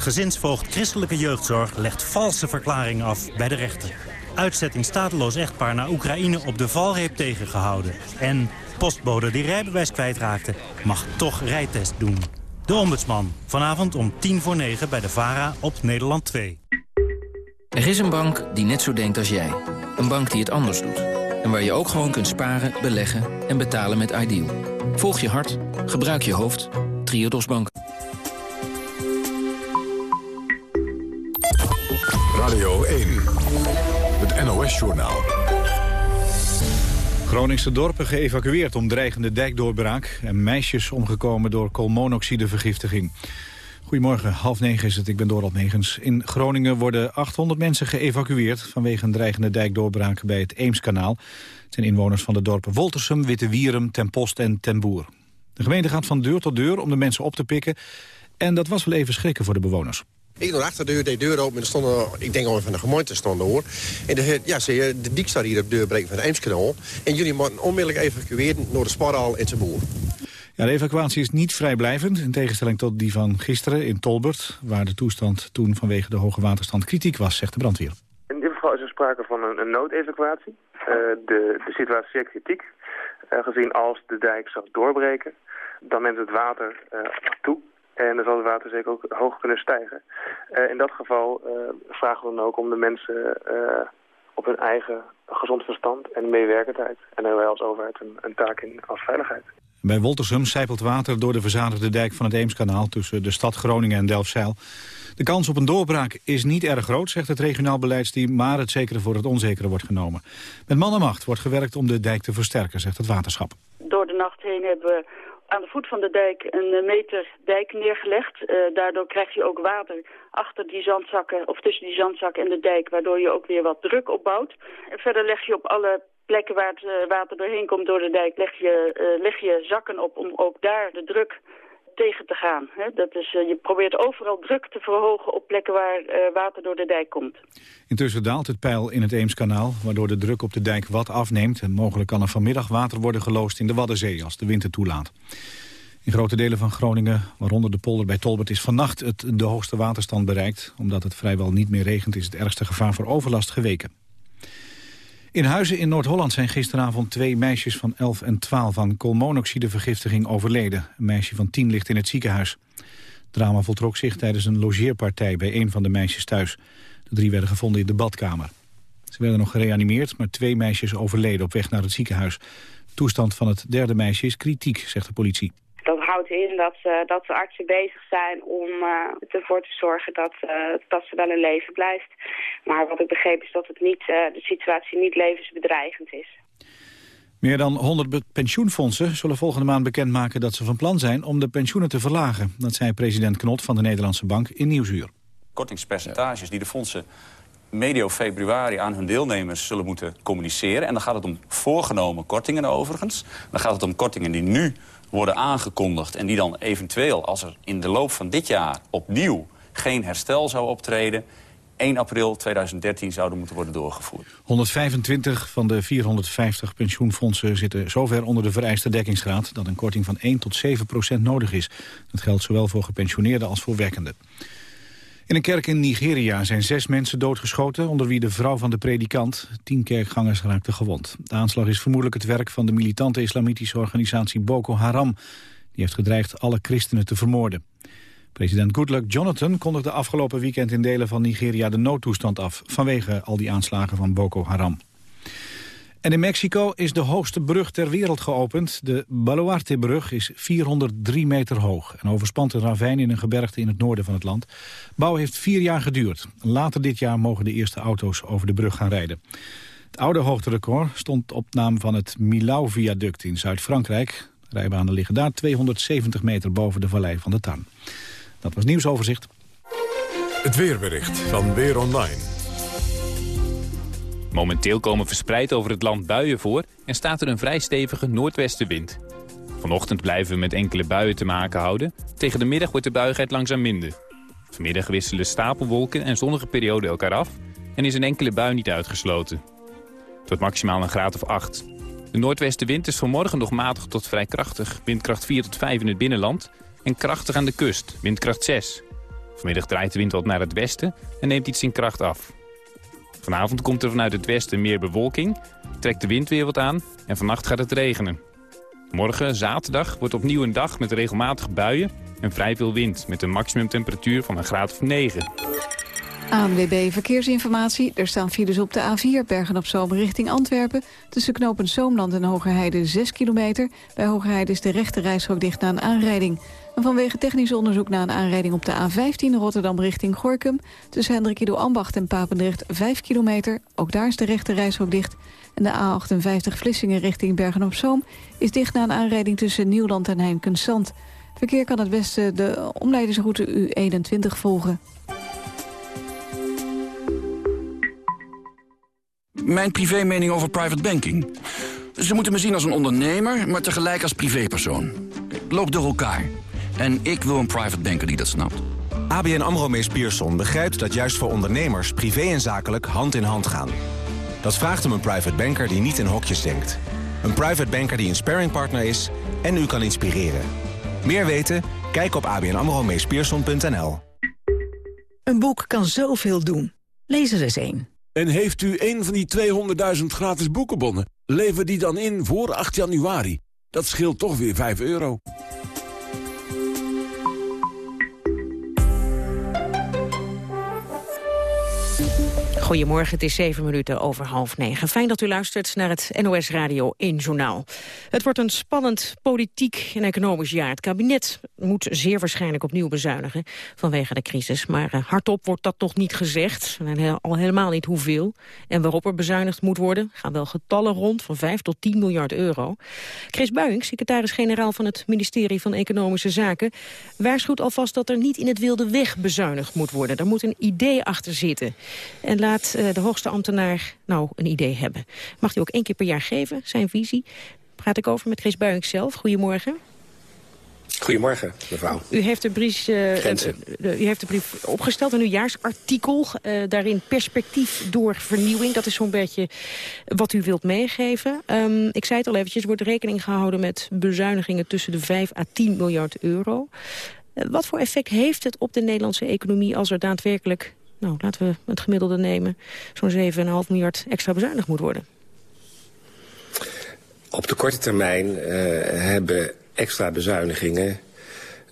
Gezinsvoogd Christelijke Jeugdzorg legt valse verklaringen af bij de rechter. Uitzetting stateloos echtpaar naar Oekraïne op de valreep tegengehouden. En postbode die rijbewijs kwijtraakte mag toch rijtest doen. De ombudsman. Vanavond om tien voor negen bij de VARA op Nederland 2. Er is een bank die net zo denkt als jij. Een bank die het anders doet. En waar je ook gewoon kunt sparen, beleggen en betalen met Ideal. Volg je hart, gebruik je hoofd. Triodos Bank. Groningse dorpen geëvacueerd om dreigende dijkdoorbraak... en meisjes omgekomen door koolmonoxidevergiftiging. Goedemorgen, half negen is het, ik ben Dorald Negens. In Groningen worden 800 mensen geëvacueerd... vanwege een dreigende dijkdoorbraak bij het Eemskanaal. Het zijn inwoners van de dorpen Woltersum, Witte Wierum, Ten Post en Ten Boer. De gemeente gaat van deur tot deur om de mensen op te pikken... en dat was wel even schrikken voor de bewoners. Ik door de achterdeur, de deur open en er stonden, ik denk al van de gemeente stonden hoor. En de, ja, je, de dik staat hier op de deurbreek van het Eemskanaal. En jullie moeten onmiddellijk evacueren naar de Sparral en zijn boer. Ja, de evacuatie is niet vrijblijvend, in tegenstelling tot die van gisteren in Tolbert... waar de toestand toen vanwege de hoge waterstand kritiek was, zegt de brandweer. In dit geval is er sprake van een, een noodevacuatie. Uh, de, de situatie is zeer kritiek. Uh, gezien als de dijk zou doorbreken, dan neemt het water uh, toe. En dan zal het water zeker ook hoog kunnen stijgen. Uh, in dat geval uh, vragen we dan ook om de mensen uh, op hun eigen gezond verstand en meewerkendheid. En daar hebben wij als overheid een, een taak in als veiligheid. Bij Woltersum sijpelt water door de verzadigde dijk van het Eemskanaal... tussen de stad Groningen en Delfzijl. De kans op een doorbraak is niet erg groot, zegt het regionaal beleidsteam... maar het zekere voor het onzekere wordt genomen. Met man en macht wordt gewerkt om de dijk te versterken, zegt het waterschap. Door de nacht heen hebben we aan de voet van de dijk een meter dijk neergelegd. Uh, daardoor krijg je ook water achter die zandzakken, of tussen die zandzakken en de dijk, waardoor je ook weer wat druk opbouwt. En verder leg je op alle plekken waar het uh, water doorheen komt door de dijk, leg je, leg je zakken op om ook daar de druk tegen te gaan. Hè? Dat is, je probeert overal druk te verhogen op plekken waar water door de dijk komt. Intussen daalt het peil in het Eemskanaal, waardoor de druk op de dijk wat afneemt. En mogelijk kan er vanmiddag water worden geloosd in de Waddenzee als de wind het toelaat. In grote delen van Groningen, waaronder de polder bij Tolbert, is vannacht het de hoogste waterstand bereikt. Omdat het vrijwel niet meer regent is het ergste gevaar voor overlast geweken. In Huizen in Noord-Holland zijn gisteravond twee meisjes van 11 en 12 van koolmonoxidevergiftiging overleden. Een meisje van 10 ligt in het ziekenhuis. Het drama voltrok zich tijdens een logeerpartij bij een van de meisjes thuis. De drie werden gevonden in de badkamer. Ze werden nog gereanimeerd, maar twee meisjes overleden op weg naar het ziekenhuis. De toestand van het derde meisje is kritiek, zegt de politie. Dat houdt in dat, uh, dat de artsen bezig zijn om uh, ervoor te zorgen dat, uh, dat ze wel in leven blijft. Maar wat ik begreep is dat het niet, de situatie niet levensbedreigend is. Meer dan 100 pensioenfondsen zullen volgende maand bekendmaken dat ze van plan zijn om de pensioenen te verlagen. Dat zei president Knot van de Nederlandse Bank in Nieuwsuur. Kortingspercentages die de fondsen medio februari aan hun deelnemers zullen moeten communiceren. En dan gaat het om voorgenomen kortingen overigens. Dan gaat het om kortingen die nu worden aangekondigd... en die dan eventueel, als er in de loop van dit jaar opnieuw geen herstel zou optreden... 1 april 2013 zouden moeten worden doorgevoerd. 125 van de 450 pensioenfondsen zitten zover onder de vereiste dekkingsgraad... dat een korting van 1 tot 7 procent nodig is. Dat geldt zowel voor gepensioneerden als voor werkenden. In een kerk in Nigeria zijn zes mensen doodgeschoten... onder wie de vrouw van de predikant. Tien kerkgangers raakten gewond. De aanslag is vermoedelijk het werk van de militante islamitische organisatie Boko Haram. Die heeft gedreigd alle christenen te vermoorden. President Goodluck Jonathan kondigde afgelopen weekend in delen van Nigeria de noodtoestand af... vanwege al die aanslagen van Boko Haram. En in Mexico is de hoogste brug ter wereld geopend. De Baluarte-brug is 403 meter hoog en overspant een ravijn in een gebergte in het noorden van het land. Bouw heeft vier jaar geduurd. Later dit jaar mogen de eerste auto's over de brug gaan rijden. Het oude hoogterecord stond op naam van het Milau-viaduct in Zuid-Frankrijk. Rijbanen liggen daar 270 meter boven de vallei van de Tarn. Dat was nieuwsoverzicht. Het weerbericht van Weer Online. Momenteel komen verspreid over het land buien voor en staat er een vrij stevige noordwestenwind. Vanochtend blijven we met enkele buien te maken houden. Tegen de middag wordt de buigheid langzaam minder. Vanmiddag wisselen stapelwolken en zonnige perioden elkaar af en is een enkele bui niet uitgesloten. Tot maximaal een graad of 8. De noordwestenwind is vanmorgen nog matig tot vrij krachtig. Windkracht 4 tot 5 in het binnenland en krachtig aan de kust, windkracht 6. Vanmiddag draait de wind wat naar het westen en neemt iets in kracht af. Vanavond komt er vanuit het westen meer bewolking, trekt de wind aan en vannacht gaat het regenen. Morgen, zaterdag, wordt opnieuw een dag met regelmatige buien en vrij veel wind... met een maximumtemperatuur van een graad of 9. ANWB Verkeersinformatie. Er staan files op de A4 Bergen-op-Zoom richting Antwerpen. Tussen knopen Zoomland en Hogerheide 6 kilometer. Bij Hogerheide is de rechte reishok dicht na een aanrijding. En vanwege technisch onderzoek na een aanrijding op de A15 Rotterdam richting Gorkum... tussen Hendrik Ido Ambacht en Papendrecht 5 kilometer. Ook daar is de rechte dicht. En de A58 Vlissingen richting Bergen-op-Zoom... is dicht na een aanrijding tussen Nieuwland en Heimkensand. Verkeer kan het beste de omleidingsroute U21 volgen. Mijn privé mening over private banking. Ze moeten me zien als een ondernemer, maar tegelijk als privépersoon. Loop door elkaar. En ik wil een private banker die dat snapt. ABN AMRO Mees Pierson begrijpt dat juist voor ondernemers... privé en zakelijk hand in hand gaan. Dat vraagt om een private banker die niet in hokjes denkt. Een private banker die een sparringpartner is en u kan inspireren. Meer weten? Kijk op abnamromeespierson.nl. Een boek kan zoveel doen. Lees er eens één. En heeft u een van die 200.000 gratis boekenbonnen? Lever die dan in voor 8 januari. Dat scheelt toch weer 5 euro. Goedemorgen, het is zeven minuten over half negen. Fijn dat u luistert naar het NOS Radio 1 Journaal. Het wordt een spannend politiek en economisch jaar. Het kabinet moet zeer waarschijnlijk opnieuw bezuinigen vanwege de crisis. Maar uh, hardop wordt dat nog niet gezegd. En al helemaal niet hoeveel. En waarop er bezuinigd moet worden, gaan wel getallen rond van 5 tot 10 miljard euro. Chris Buijing, secretaris-generaal van het ministerie van Economische Zaken, waarschuwt alvast dat er niet in het wilde weg bezuinigd moet worden. Er moet een idee achter zitten. En laat uh, de hoogste ambtenaar nou een idee hebben. Mag hij ook één keer per jaar geven, zijn visie. Praat ik over met Chris Buijink zelf. Goedemorgen. Goedemorgen, mevrouw. U heeft de brief, uh, u heeft de brief opgesteld, een nieuwjaarsartikel. Uh, daarin perspectief door vernieuwing. Dat is zo'n beetje wat u wilt meegeven. Um, ik zei het al eventjes, er wordt rekening gehouden met bezuinigingen tussen de 5 à 10 miljard euro. Uh, wat voor effect heeft het op de Nederlandse economie als er daadwerkelijk nou, laten we het gemiddelde nemen, zo'n 7,5 miljard extra bezuinigd moet worden? Op de korte termijn uh, hebben extra bezuinigingen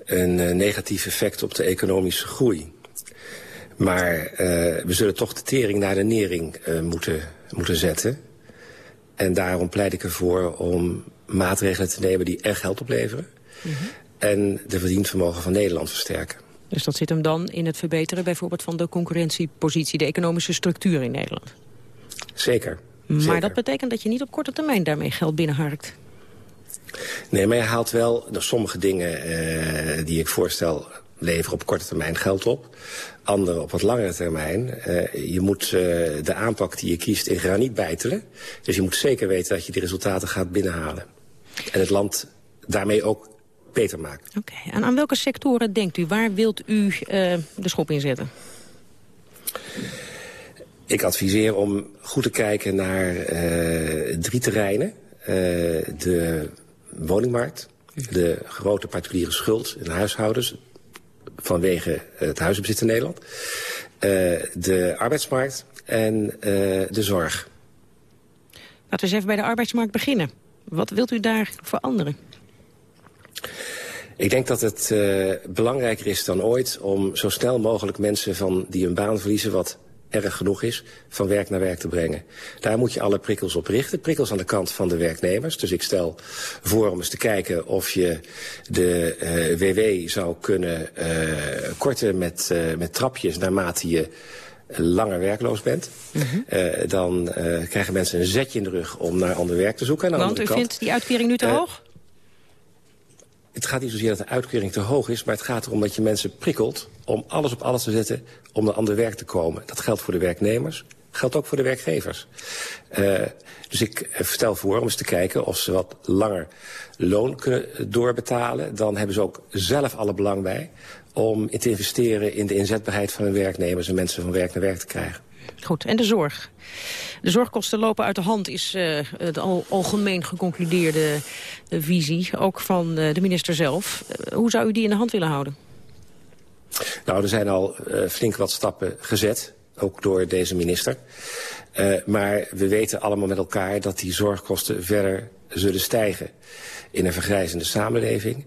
een uh, negatief effect op de economische groei. Maar uh, we zullen toch de tering naar de nering moeten, moeten zetten. En daarom pleit ik ervoor om maatregelen te nemen die echt geld opleveren. Mm -hmm. En de verdienvermogen van Nederland versterken. Dus dat zit hem dan in het verbeteren bijvoorbeeld van de concurrentiepositie, de economische structuur in Nederland? Zeker. Maar zeker. dat betekent dat je niet op korte termijn daarmee geld binnenharkt? Nee, maar je haalt wel nou, sommige dingen uh, die ik voorstel leveren op korte termijn geld op. Andere op wat langere termijn. Uh, je moet uh, de aanpak die je kiest in graniet bijtelen. Dus je moet zeker weten dat je die resultaten gaat binnenhalen. En het land daarmee ook beter maken. Oké, okay. en aan welke sectoren denkt u? Waar wilt u uh, de schop in zetten? Ik adviseer om goed te kijken naar uh, drie terreinen. Uh, de woningmarkt, de grote particuliere schuld in huishoudens... vanwege het huizenbezit in Nederland. De arbeidsmarkt en de zorg. Laten we eens even bij de arbeidsmarkt beginnen. Wat wilt u daar veranderen? Ik denk dat het uh, belangrijker is dan ooit om zo snel mogelijk mensen van die een baan verliezen... wat erg genoeg is, van werk naar werk te brengen. Daar moet je alle prikkels op richten. Prikkels aan de kant van de werknemers. Dus ik stel voor om eens te kijken of je de uh, WW zou kunnen uh, korten met, met trapjes... naarmate je langer werkloos bent. Uh, dan uh, krijgen mensen een zetje in de rug om naar ander werk te zoeken. En Want u kant, vindt die uitkering nu te hoog? Het gaat niet zozeer dat de uitkering te hoog is... maar het gaat erom dat je mensen prikkelt om alles op alles te zetten... om naar ander werk te komen. Dat geldt voor de werknemers, geldt ook voor de werkgevers. Uh, dus ik stel voor om eens te kijken of ze wat langer loon kunnen doorbetalen. Dan hebben ze ook zelf alle belang bij om te investeren in de inzetbaarheid van hun werknemers... en mensen van werk naar werk te krijgen. Goed, en de zorg. De zorgkosten lopen uit de hand, is uh, de al algemeen geconcludeerde uh, visie. Ook van uh, de minister zelf. hoe zou u die in de hand willen houden? Nou, er zijn al flink wat stappen gezet, ook door deze minister. maar we weten allemaal met elkaar dat die zorgkosten verder zullen stijgen. In een vergrijzende samenleving.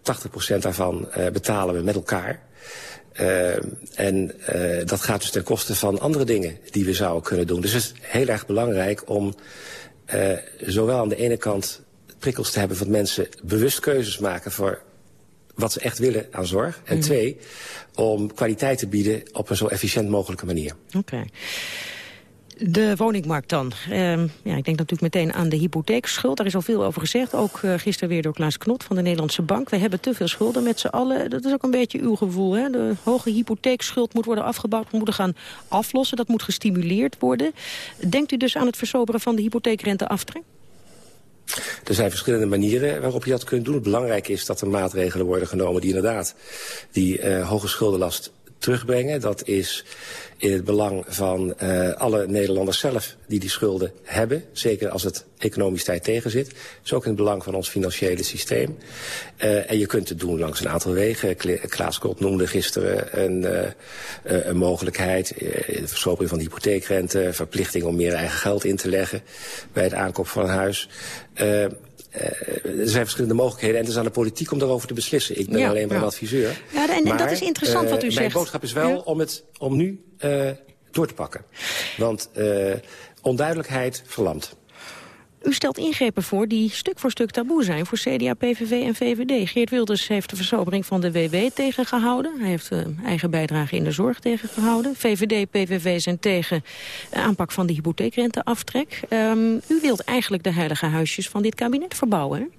80% daarvan uh, betalen we met elkaar. Uh, en uh, dat gaat dus ten koste van andere dingen die we zouden kunnen doen. Dus het is heel erg belangrijk om uh, zowel aan de ene kant prikkels te hebben... van mensen bewust keuzes maken voor wat ze echt willen aan zorg. En mm. twee, om kwaliteit te bieden op een zo efficiënt mogelijke manier. Oké. Okay. De woningmarkt dan. Uh, ja, ik denk natuurlijk meteen aan de hypotheekschuld. Daar is al veel over gezegd. Ook uh, gisteren weer door Klaas Knot van de Nederlandse Bank. We hebben te veel schulden met z'n allen. Dat is ook een beetje uw gevoel. Hè? De hoge hypotheekschuld moet worden afgebouwd. We moeten gaan aflossen. Dat moet gestimuleerd worden. Denkt u dus aan het versoberen van de hypotheekrenteaftrek? Er zijn verschillende manieren waarop je dat kunt doen. Het belangrijke is dat er maatregelen worden genomen die inderdaad die uh, hoge schuldenlast terugbrengen. Dat is in het belang van uh, alle Nederlanders zelf die die schulden hebben. Zeker als het economisch tijd tegen zit. is ook in het belang van ons financiële systeem. Uh, en je kunt het doen langs een aantal wegen. Klaas Kot noemde gisteren een, uh, een mogelijkheid. de van de hypotheekrente. Verplichting om meer eigen geld in te leggen bij het aankoop van een huis. Uh, er zijn verschillende mogelijkheden en het is aan de politiek om daarover te beslissen. Ik ben ja, alleen maar ja. een adviseur. Ja, en, maar, dat is interessant wat u mijn zegt. Mijn boodschap is wel om, het, om nu uh, door te pakken. Want onduidelijkheid verlamt. U stelt ingrepen voor die stuk voor stuk taboe zijn voor CDA, PVV en VVD. Geert Wilders heeft de versobering van de WW tegengehouden. Hij heeft uh, eigen bijdrage in de zorg tegengehouden. VVD, PVV zijn tegen de aanpak van de hypotheekrenteaftrek. Um, u wilt eigenlijk de heilige huisjes van dit kabinet verbouwen?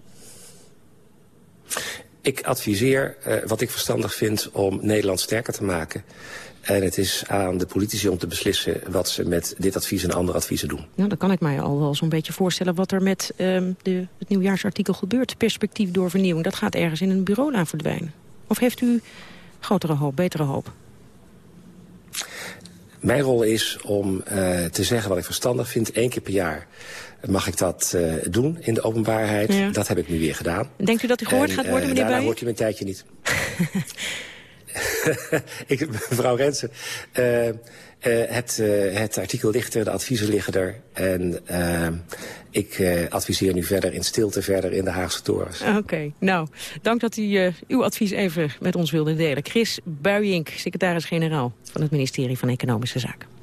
Ik adviseer uh, wat ik verstandig vind om Nederland sterker te maken. En het is aan de politici om te beslissen wat ze met dit advies en andere adviezen doen. Nou, dan kan ik mij al wel zo'n beetje voorstellen wat er met um, de, het nieuwjaarsartikel gebeurt. Perspectief door vernieuwing, dat gaat ergens in een bureau aan verdwijnen. Of heeft u grotere hoop, betere hoop? Mijn rol is om uh, te zeggen wat ik verstandig vind. Eén keer per jaar mag ik dat uh, doen in de openbaarheid. Ja. Dat heb ik nu weer gedaan. Denkt u dat u gehoord en, gaat worden, meneer uh, Daarna hoort u een tijdje niet. ik, mevrouw Rensen, uh, uh, het, uh, het artikel ligt er, de adviezen liggen er. En ik adviseer nu verder in stilte verder in de Haagse torens. Oké, okay. nou, dank dat u uw advies even met ons wilde delen. Chris Buijink, secretaris-generaal van het ministerie van Economische Zaken.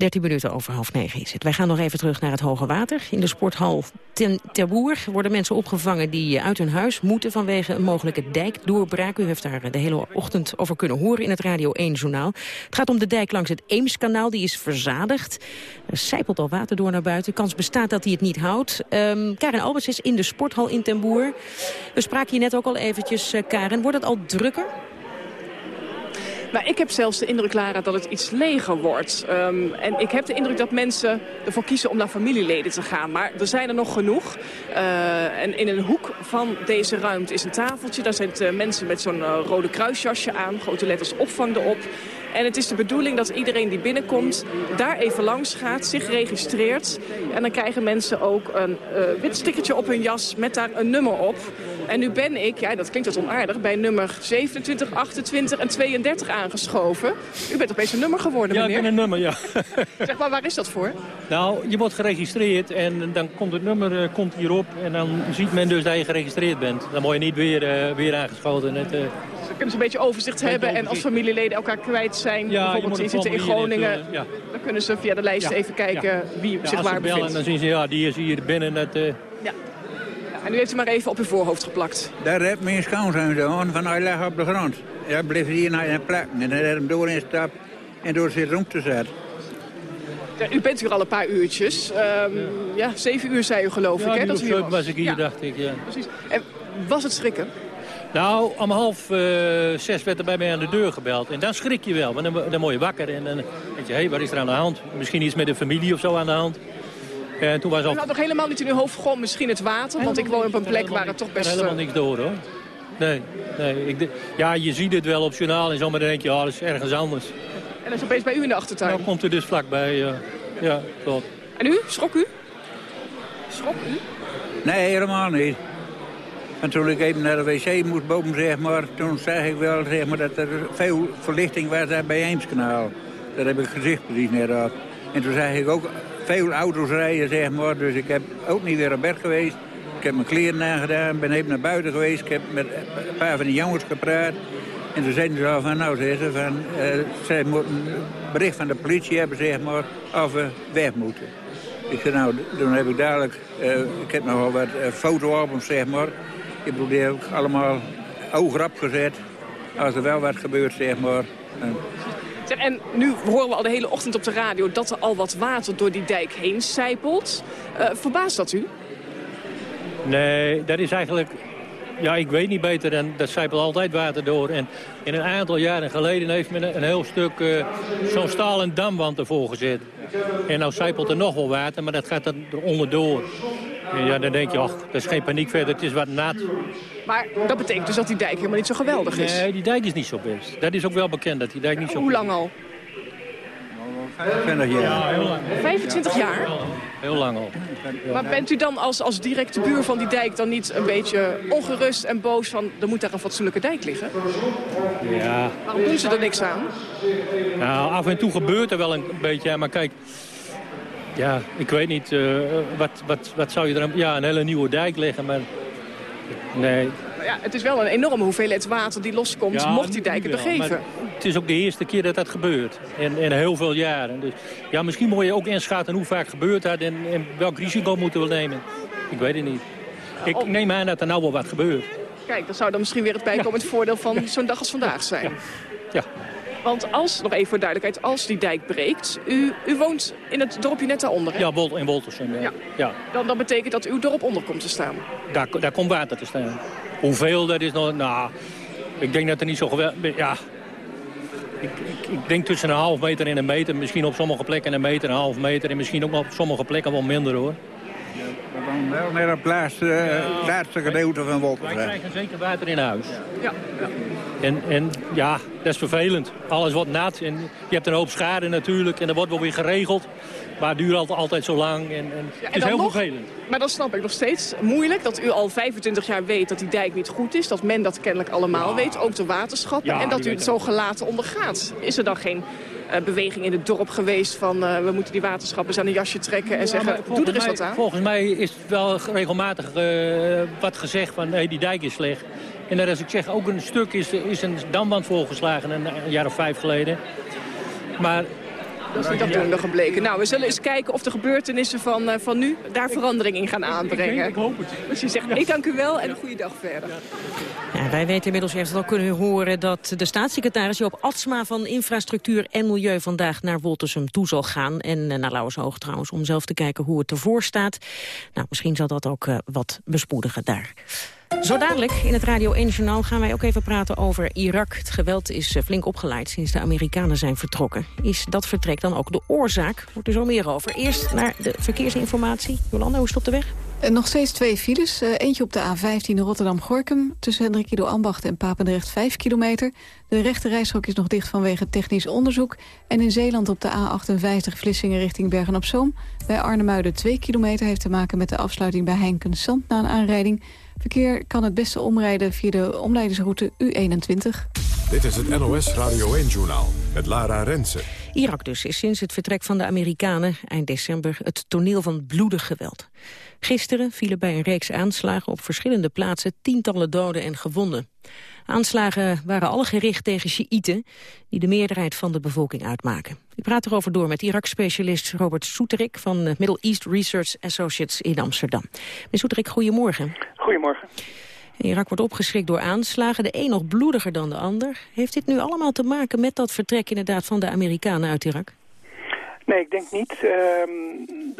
13 minuten over half negen is het. Wij gaan nog even terug naar het Hoge Water. In de sporthal ten Terboer worden mensen opgevangen die uit hun huis moeten vanwege een mogelijke dijkdoorbraak. U heeft daar de hele ochtend over kunnen horen in het Radio 1-journaal. Het gaat om de dijk langs het Eemskanaal, die is verzadigd. Er sijpelt al water door naar buiten. Kans bestaat dat hij het niet houdt. Um, Karen Alberts is in de sporthal in Ten Boer. We spraken hier net ook al eventjes, uh, Karen. Wordt het al drukker? Maar ik heb zelfs de indruk, Lara, dat het iets leger wordt. Um, en ik heb de indruk dat mensen ervoor kiezen om naar familieleden te gaan. Maar er zijn er nog genoeg. Uh, en in een hoek van deze ruimte is een tafeltje. Daar zitten mensen met zo'n uh, rode kruisjasje aan. Grote letters opvang erop. En het is de bedoeling dat iedereen die binnenkomt daar even langs gaat, zich registreert. En dan krijgen mensen ook een uh, wit stickertje op hun jas met daar een nummer op. En nu ben ik, ja dat klinkt wat onaardig, bij nummer 27, 28 en 32 aangeschoven. U bent opeens een nummer geworden, meneer. Ja, ik ben een nummer, ja. zeg maar, waar is dat voor? Nou, je wordt geregistreerd en dan komt het nummer uh, komt hierop. En dan ziet men dus dat je geregistreerd bent. Dan word je niet weer, uh, weer aangeschoten. Het, uh, dus kunnen ze een beetje overzicht hebben en als familieleden elkaar kwijt zijn. Ja, bijvoorbeeld je zitten in Groningen. Ja. Dan kunnen ze via de lijst ja, even kijken wie zich waar bevindt. En dan zien ze, ja, die is hier binnen. Dat, ja. En nu heeft u maar even op uw voorhoofd geplakt. Daar heeft mijn schoonzoon zo van hij lag op de grond. Hij bleef hier naar een plek en hij heeft hem door in stap en door zich rond te zetten. Ja, u bent hier al een paar uurtjes. Um, ja. ja. zeven uur zei u geloof ja, ik, hè? Dat was. was ik hier, ja. dacht ik, ja. Precies. En was het schrikken? Nou, om half uh, zes werd er bij mij aan de deur gebeld. En dan schrik je wel, want dan, dan word je wakker. En dan denk je, hé, hey, wat is er aan de hand? Misschien iets met de familie of zo aan de hand. En toen was al... U had nog helemaal niet in uw hoofd gewoon misschien het water? Want ik woon op een plek waar het toch best... Ik helemaal niks door, hoor. Nee, nee. Ik ja, je ziet het wel op journaal en zo, maar dan denk je, ja, dat is ergens anders. En dat is opeens bij u in de achtertuin? Nou komt er dus vlakbij, ja. Ja, klopt. En u? Schrok u? Schrok u? Nee, helemaal niet. En toen ik even naar de wc moest boven, zeg maar, toen zag ik wel zeg maar, dat er veel verlichting was daar bij Eemskanaal. Daar heb ik gezicht precies net op. En toen zag ik ook veel auto's rijden, zeg maar. Dus ik heb ook niet weer op bed geweest. Ik heb mijn kleren nagedaan, ben even naar buiten geweest. Ik heb met een paar van die jongens gepraat. En toen zeiden ze al van, nou, ze, van, uh, zij moeten een bericht van de politie hebben, zeg maar, of we weg moeten. Ik zei, nou, dan heb ik dadelijk, uh, ik heb nog wel wat uh, fotoalbums, zeg maar. Ik heb ik allemaal oograp gezet. Als er wel wat gebeurt, zeg maar. En nu horen we al de hele ochtend op de radio dat er al wat water door die dijk heen sijpelt. Uh, verbaast dat u? Nee, dat is eigenlijk... Ja, ik weet niet beter. En dat zijpelt altijd water door. En in een aantal jaren geleden heeft men een heel stuk uh, zo'n stalen damwand ervoor gezet. En nou zijpelt er nog wel water, maar dat gaat er onderdoor. Ja, dan denk je, ach, dat is geen paniek verder, het is wat nat. Maar dat betekent dus dat die dijk helemaal niet zo geweldig is? Nee, die dijk is niet zo best. Dat is ook wel bekend, dat die dijk niet zo Hoe lang al? 25 jaar. Ja, heel lang. 25 jaar? Heel lang al. Maar bent u dan als, als directe buur van die dijk dan niet een beetje ongerust en boos van... er moet daar een fatsoenlijke dijk liggen? Ja. Waarom doen ze er niks aan? Nou, af en toe gebeurt er wel een beetje, maar kijk... Ja, ik weet niet, uh, wat, wat, wat zou je er... Ja, een hele nieuwe dijk leggen, maar... Nee. Maar ja, het is wel een enorme hoeveelheid water die loskomt, ja, mocht die dijk het begeven. Het is ook de eerste keer dat dat gebeurt. In, in heel veel jaren. Dus ja, misschien moet je ook inschatten hoe vaak gebeurt dat en, en welk risico moeten we nemen. Ik weet het niet. Ik oh. neem aan dat er nou wel wat gebeurt. Kijk, dat zou dan misschien weer het bijkomend ja. voordeel van zo'n dag als vandaag zijn. Ja. ja. Want als, nog even voor duidelijkheid, als die dijk breekt... U, u woont in het dorpje net daaronder, hè? Ja, in Woltersum, ja. ja. ja. Dan, dan betekent dat uw dorp onder komt te staan? Daar, daar komt water te staan. Hoeveel, dat is nog... Nou, ik denk dat er niet zo geweldig... Ja, ik, ik, ik, denk tussen een half meter en een meter. Misschien op sommige plekken een meter, een half meter. En misschien ook op sommige plekken wel minder, hoor. Wel naar het laatste, ja, laatste gedeelte van Woltersum. Wij krijgen zeker water in huis. Ja, ja. En, en ja, dat is vervelend. Alles wordt nat en je hebt een hoop schade natuurlijk. En dat wordt wel weer geregeld. Maar het duurt altijd, altijd zo lang en, en ja, het is heel nog, vervelend. Maar dan snap ik nog steeds moeilijk dat u al 25 jaar weet dat die dijk niet goed is. Dat men dat kennelijk allemaal ja. weet, ook de waterschappen. Ja, en dat u het zo gelaten ondergaat. Is er dan geen beweging in het dorp geweest van uh, we moeten die waterschappen eens aan een jasje trekken en zeggen doe er eens mij, wat aan? Volgens mij is wel regelmatig uh, wat gezegd van hey, die dijk is slecht. En dat als ik zeg, ook een stuk is, is een damwand voorgeslagen een, een jaar of vijf geleden. Maar dat is niet afdoende gebleken. Nou, we zullen eens kijken of de gebeurtenissen van, uh, van nu daar verandering in gaan aanbrengen. Ik, ik, ik hoop het. Dus je zegt, ik dank u wel en een goede dag verder. Ja, wij weten inmiddels, heeft het al kunnen horen, dat de staatssecretaris Joop Atsma van Infrastructuur en Milieu vandaag naar Woltersum toe zal gaan. En uh, naar Lauwershoog trouwens, om zelf te kijken hoe het ervoor staat. Nou, misschien zal dat ook uh, wat bespoedigen daar. Zo dadelijk in het Radio 1 Journaal gaan wij ook even praten over Irak. Het geweld is flink opgeleid sinds de Amerikanen zijn vertrokken. Is dat vertrek dan ook de oorzaak? Wordt er zo meer over. Eerst naar de verkeersinformatie. Jolanda, hoe is het op de weg? En nog steeds twee files. Uh, eentje op de A15 Rotterdam-Gorkum... tussen Hendrik Ambacht en Papendrecht 5 kilometer. De rechte is nog dicht vanwege technisch onderzoek. En in Zeeland op de A58 Vlissingen richting Bergen-op-Zoom. Bij Arnhemuiden 2 kilometer heeft te maken met de afsluiting bij Heinkensand na een aanrijding. Verkeer kan het beste omrijden via de omleidingsroute U21. Dit is het NOS Radio 1-journaal met Lara Rensen. Irak dus is sinds het vertrek van de Amerikanen eind december het toneel van bloedig geweld. Gisteren vielen bij een reeks aanslagen op verschillende plaatsen tientallen doden en gewonden. Aanslagen waren alle gericht tegen Sjiïten, die de meerderheid van de bevolking uitmaken. Ik praat erover door met Irak-specialist Robert Soeterik van Middle East Research Associates in Amsterdam. Meneer Soeterik, goedemorgen. Goedemorgen. Irak wordt opgeschrikt door aanslagen, de een nog bloediger dan de ander. Heeft dit nu allemaal te maken met dat vertrek inderdaad van de Amerikanen uit Irak? Nee, ik denk niet. Ehm,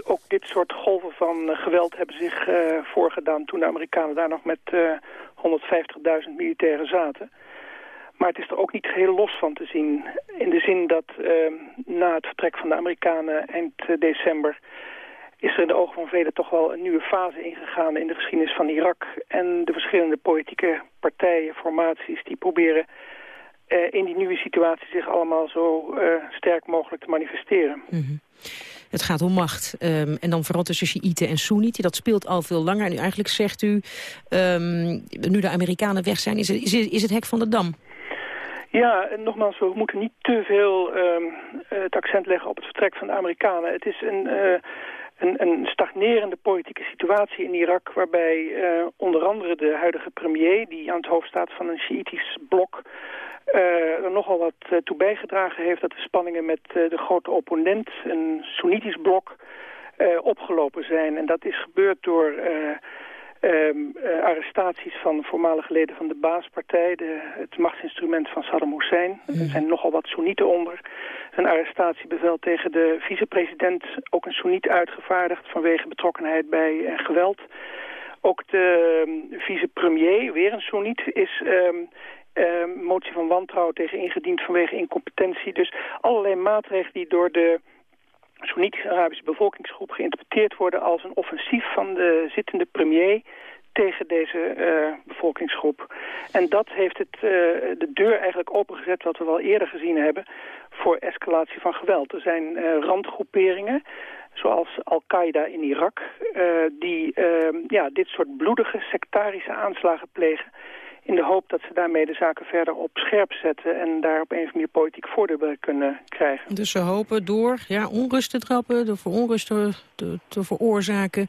ook dit soort golven van eh, geweld hebben zich uh, voorgedaan toen de Amerikanen daar nog met uh, eh, 150.000 militairen zaten. Maar het is er ook niet geheel los van te zien. In de zin dat ehm, na het vertrek van de Amerikanen eind december is er in de ogen van velen toch wel een nieuwe fase ingegaan in de geschiedenis van Irak. En de verschillende politieke partijen, formaties, die proberen uh, in die nieuwe situatie zich allemaal zo uh, sterk mogelijk te manifesteren. -hmm. Het gaat om macht. Um, en dan vooral tussen Shiiten en Soenieten. Dat speelt al veel langer. En eigenlijk zegt u, um, nu de Amerikanen weg zijn, is het, is, het hek van de dam. Ja, en nogmaals, we moeten niet te veel um, het accent leggen op het vertrek van de Amerikanen. Het is een... Uh, een, een, stagnerende politieke situatie in Irak... waarbij uh, onder andere de huidige premier, die aan het hoofd staat van een Shiïtisch blok... Uh, er nogal wat uh, toe bijgedragen heeft dat de spanningen met de grote opponent, een Soenitisch blok, opgelopen zijn. En dat is gebeurd door Um, arrestaties van voormalige leden van de Baaspartij, de, het machtsinstrument van Saddam Hussein. Er zijn nogal wat Soenieten onder. Een arrestatiebevel tegen de vicepresident, ook een Soeniet uitgevaardigd vanwege betrokkenheid bij geweld. Ook de um, vicepremier, weer een Soeniet, is um, motie van wantrouwen tegen ingediend vanwege incompetentie. Dus allerlei maatregelen die door de Soenitische-Arabische bevolkingsgroep geïnterpreteerd worden als een offensief van de zittende premier tegen deze uh, bevolkingsgroep. En dat heeft het, uh, de deur eigenlijk opengezet, wat we wel eerder gezien hebben, voor escalatie van geweld. Er zijn uh, randgroeperingen, zoals Al-Qaeda in Irak, die ja, dit soort bloedige sectarische aanslagen plegen in de hoop dat ze daarmee de zaken verder op scherp zetten... en daar op een of andere manier politiek voordeel kunnen krijgen. Dus ze hopen door ja, onrust te trappen, door voor onrust te, te, veroorzaken...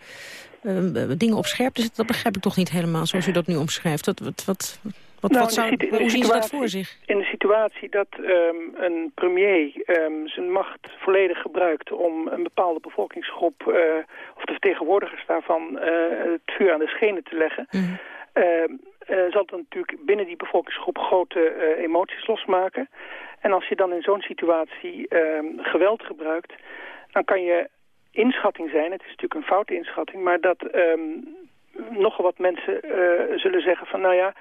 Uh, dingen op scherp te zetten, dat begrijp ik toch niet helemaal zoals u dat nu omschrijft. wat, wat, wat, wat nou, zou, hoe zien ze dat voor zich? In de situatie dat um, een premier um, zijn macht volledig gebruikt om een bepaalde bevolkingsgroep, uh, of de vertegenwoordigers daarvan, uh, het vuur aan de schenen te leggen... Mm uh, zal het natuurlijk binnen die bevolkingsgroep grote uh, emoties losmaken. En als je dan in zo'n situatie uh, geweld gebruikt, dan kan je inschatting zijn, het is natuurlijk een foute inschatting, maar dat um, nogal wat mensen uh, zullen zeggen van nou ja,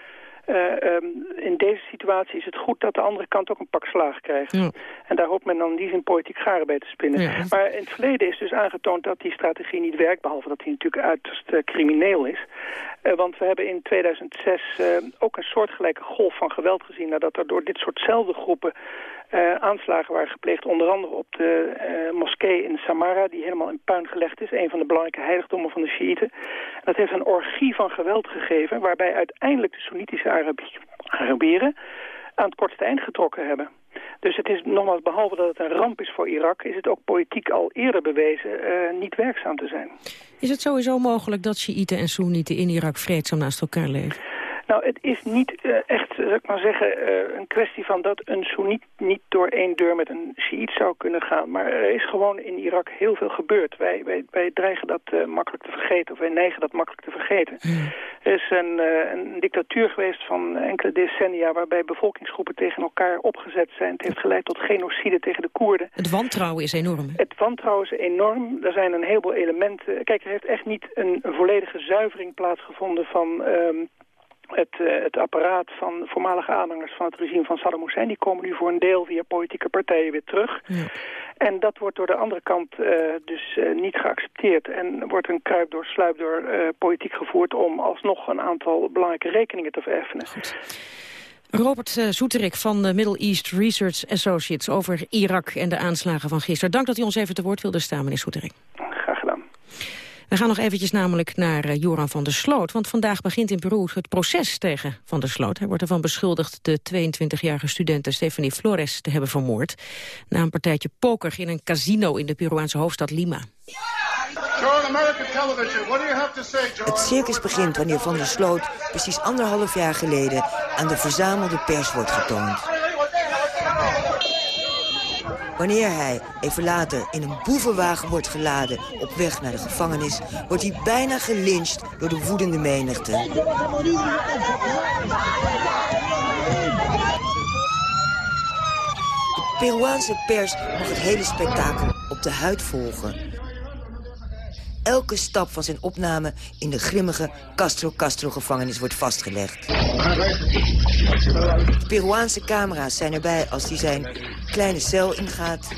um, in deze situatie is het goed dat de andere kant ook een pak slaag krijgt. Ja. En daar hoopt men dan die zin politiek garen bij te spinnen. Ja. Maar in het verleden is dus aangetoond dat die strategie niet werkt, behalve dat die natuurlijk uiterst uh, crimineel is. Uh, want we hebben in 2006 ook een soortgelijke golf van geweld gezien, nadat er door dit soortzelfde groepen uh, aanslagen waren gepleegd. Onder andere op de uh, moskee in Samara, die helemaal in puin gelegd is. Een van de belangrijke heiligdommen van de Shiiten. Dat heeft een orgie van geweld gegeven, waarbij uiteindelijk de Soenitische Arabieren aan het kortste eind getrokken hebben. Dus het is nogmaals, behalve dat het een ramp is voor Irak... is het ook politiek al eerder bewezen uh, niet werkzaam te zijn. Is het sowieso mogelijk dat Shiiten en Soenieten in Irak vreedzaam naast elkaar leven? Nou, het is niet uh, echt, zou ik maar zeggen, uh, een kwestie van dat een Soeniet niet door één deur met een Shiït zou kunnen gaan. Maar er is gewoon in Irak heel veel gebeurd. Wij, wij, wij dreigen dat uh, makkelijk te vergeten, of wij neigen dat makkelijk te vergeten. Er is een, een, dictatuur geweest van enkele decennia waarbij bevolkingsgroepen tegen elkaar opgezet zijn. Het heeft geleid tot genocide tegen de Koerden. Het wantrouwen is enorm. Het wantrouwen is enorm. Er zijn een heleboel elementen. Kijk, er heeft echt niet een, een volledige zuivering plaatsgevonden van... Um, het, uh, het apparaat van voormalige aanhangers van het regime van Saddam Hussein... die komen nu voor een deel via politieke partijen weer terug. Ja. En dat wordt door de andere kant uh, dus uh, niet geaccepteerd. En wordt een kruip door sluip door politiek gevoerd... om alsnog een aantal belangrijke rekeningen te vereffenen. Goed. Robert Zoeterik van de Middle East Research Associates over Irak en de aanslagen van gisteren. Dank dat u ons even te woord wilde staan, meneer Zoeterik. Graag gedaan. We gaan nog eventjes namelijk naar uh, Joran van der Sloot. Want vandaag begint in Peru het proces tegen Van der Sloot. Hij wordt ervan beschuldigd de 22-jarige studente Stephanie Flores te hebben vermoord. Na een partijtje poker in een casino in de Peruaanse hoofdstad Lima. Het circus begint wanneer Van der Sloot precies anderhalf jaar geleden aan de verzamelde pers wordt getoond. Wanneer hij, even later, in een boevenwagen wordt geladen op weg naar de gevangenis... wordt hij bijna gelyncht door de woedende menigte. De Peruaanse pers mag het hele spektakel op de huid volgen elke stap van zijn opname in de grimmige Castro-Castro-gevangenis wordt vastgelegd. De Peruaanse camera's zijn erbij als hij zijn kleine cel ingaat...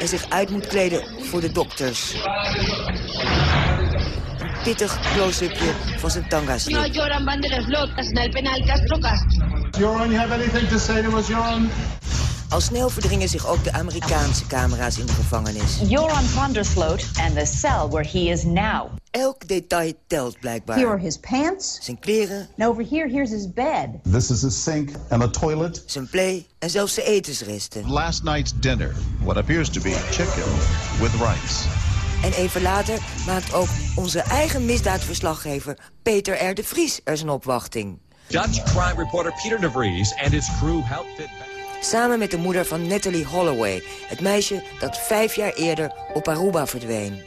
en zich uit moet kleden voor de dokters. Een pittig close-upje van zijn. No van der penal Castro-Castro. Joran, you have anything to say to us, Joran? Al snel verdringen zich ook de Amerikaanse camera's in de gevangenis. Joran van der Sloot and the cell where he is now. Elk detail telt blijkbaar. Here are his pants. Zijn kleren. And over here, here's his bed. This is a sink and a toilet. Zijn play en zelfs zijn etensresten. Last night's dinner, what appears to be chicken with rice. En even later maakt ook onze eigen misdaadverslaggever Peter R. de Vries er zijn opwachting. Dutch crime reporter Peter de Vries and his crew helped fit Samen met de moeder van Natalie Holloway. Het meisje dat vijf jaar eerder op Aruba verdween.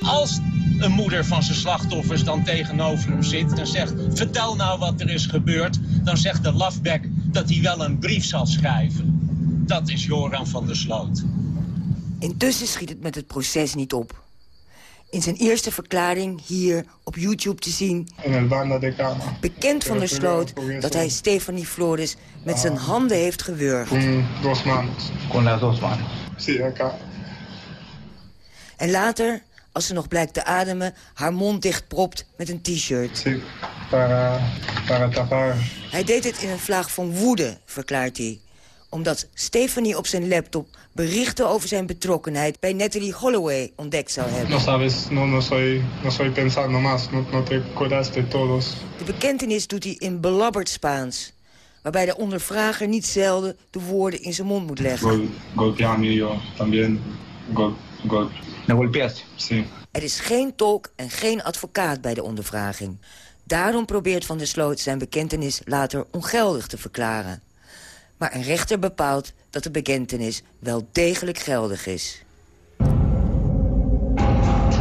Als een moeder van zijn slachtoffers dan tegenover hem zit en zegt... vertel nou wat er is gebeurd, dan zegt de lafbek dat hij wel een brief zal schrijven. Dat is Joran van der Sloot. Intussen schiet het met het proces niet op in zijn eerste verklaring hier op YouTube te zien... bekend van der Sloot dat hij Stephanie Flores met zijn handen heeft gewurgd. En later, als ze nog blijkt te ademen, haar mond dichtpropt met een t-shirt. Hij deed het in een vlaag van woede, verklaart hij omdat Stephanie op zijn laptop berichten over zijn betrokkenheid bij Natalie Holloway ontdekt zou hebben. No sabes, no, no soy, no soy pensando más, no, no te acuerdas de todos. De bekentenis doet hij in belabberd Spaans, waarbij de ondervrager niet zelden de woorden in zijn mond moet leggen. Golpeame yo también. Gol, gol. Sí. Er is geen tolk en geen advocaat bij de ondervraging. Daarom probeert Van der Sloot zijn bekentenis later ongeldig te verklaren. Maar een rechter bepaalt dat de bekentenis wel degelijk geldig is.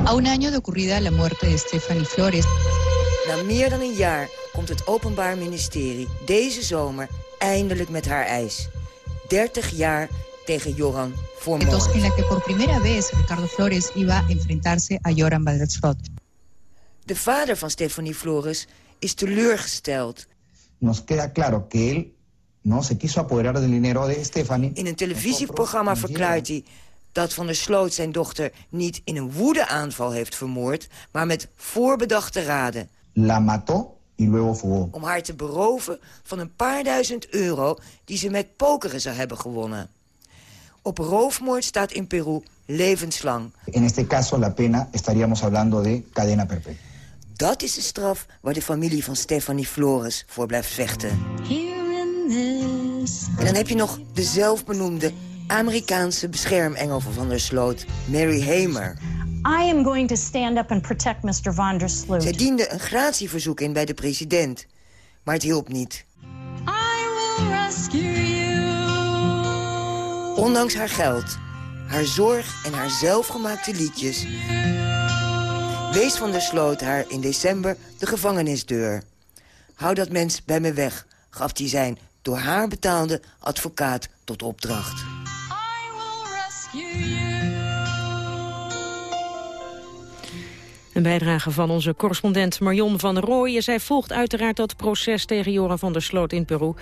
A un año de ocurrida la muerte de Stephanie Flores. Na meer dan een jaar komt het Openbaar Ministerie deze zomer eindelijk met haar eis. 30 jaar tegen Joran voor moord. En la que por primera vez Ricardo Flores iba a enfrentarse a Joran. De vader van Stephanie Flores is teleurgesteld. Nos queda claro que él no se quiso apoderar del dinero de Stephanie. In een televisieprogramma verklaart hij dat Van der Sloot zijn dochter niet in een woedeaanval heeft vermoord... maar met voorbedachte raden. La mató y luego fugó. Om haar te beroven van een paar duizend euro die ze met pokeren zou hebben gewonnen. Op roofmoord staat in Peru levenslang. In este caso la pena estaríamos hablando de cadena perpetua. Dat is de straf waar de familie van Stephanie Flores voor blijft vechten. En dan heb je nog de zelfbenoemde Amerikaanse beschermengel van Van der Sloot, Mary Hamer. I am going to stand up and protect Mr. Van der Sloot. Zij diende een gratieverzoek in bij de president, maar het hielp niet. I will rescue you. Ondanks haar geld, haar zorg en haar zelfgemaakte liedjes... wees Van der Sloot haar in december de gevangenisdeur. Hou dat mens bij me weg, gaf hij zijn door haar betaalde advocaat tot opdracht. Een bijdrage van onze correspondent Marion van der Rooijen. Zij volgt uiteraard dat proces tegen Joran van der Sloot in Peru.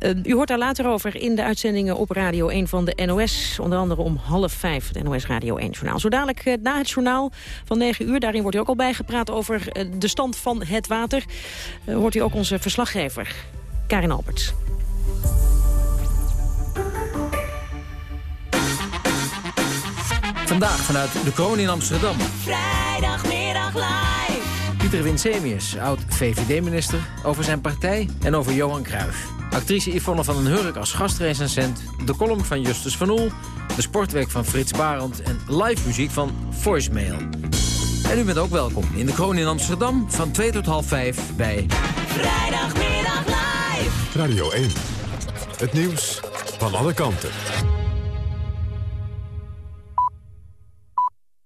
Uh, u hoort daar later over in de uitzendingen op Radio 1 van de NOS. Onder andere om half vijf, het NOS Radio 1-journaal. Zo dadelijk uh, na het journaal van 9 uur. Daarin wordt u ook al bijgepraat over uh, de stand van het water. hoort u ook onze verslaggever, Karin Alberts. Vandaag vanuit de kroon in Amsterdam. Vrijdagmiddag live. Pieter Winsemius, oud-VVD-minister, over zijn partij en over Johan Cruijff. Actrice Yvonne van den Hurk als gastrecensent, de column van Justus van Oel... de sportweek van Frits Barend en live muziek van Voicemail. En u bent ook welkom in de kroon in Amsterdam van 2 tot half 5 bij... Vrijdagmiddag live. Radio 1. Het nieuws van alle kanten.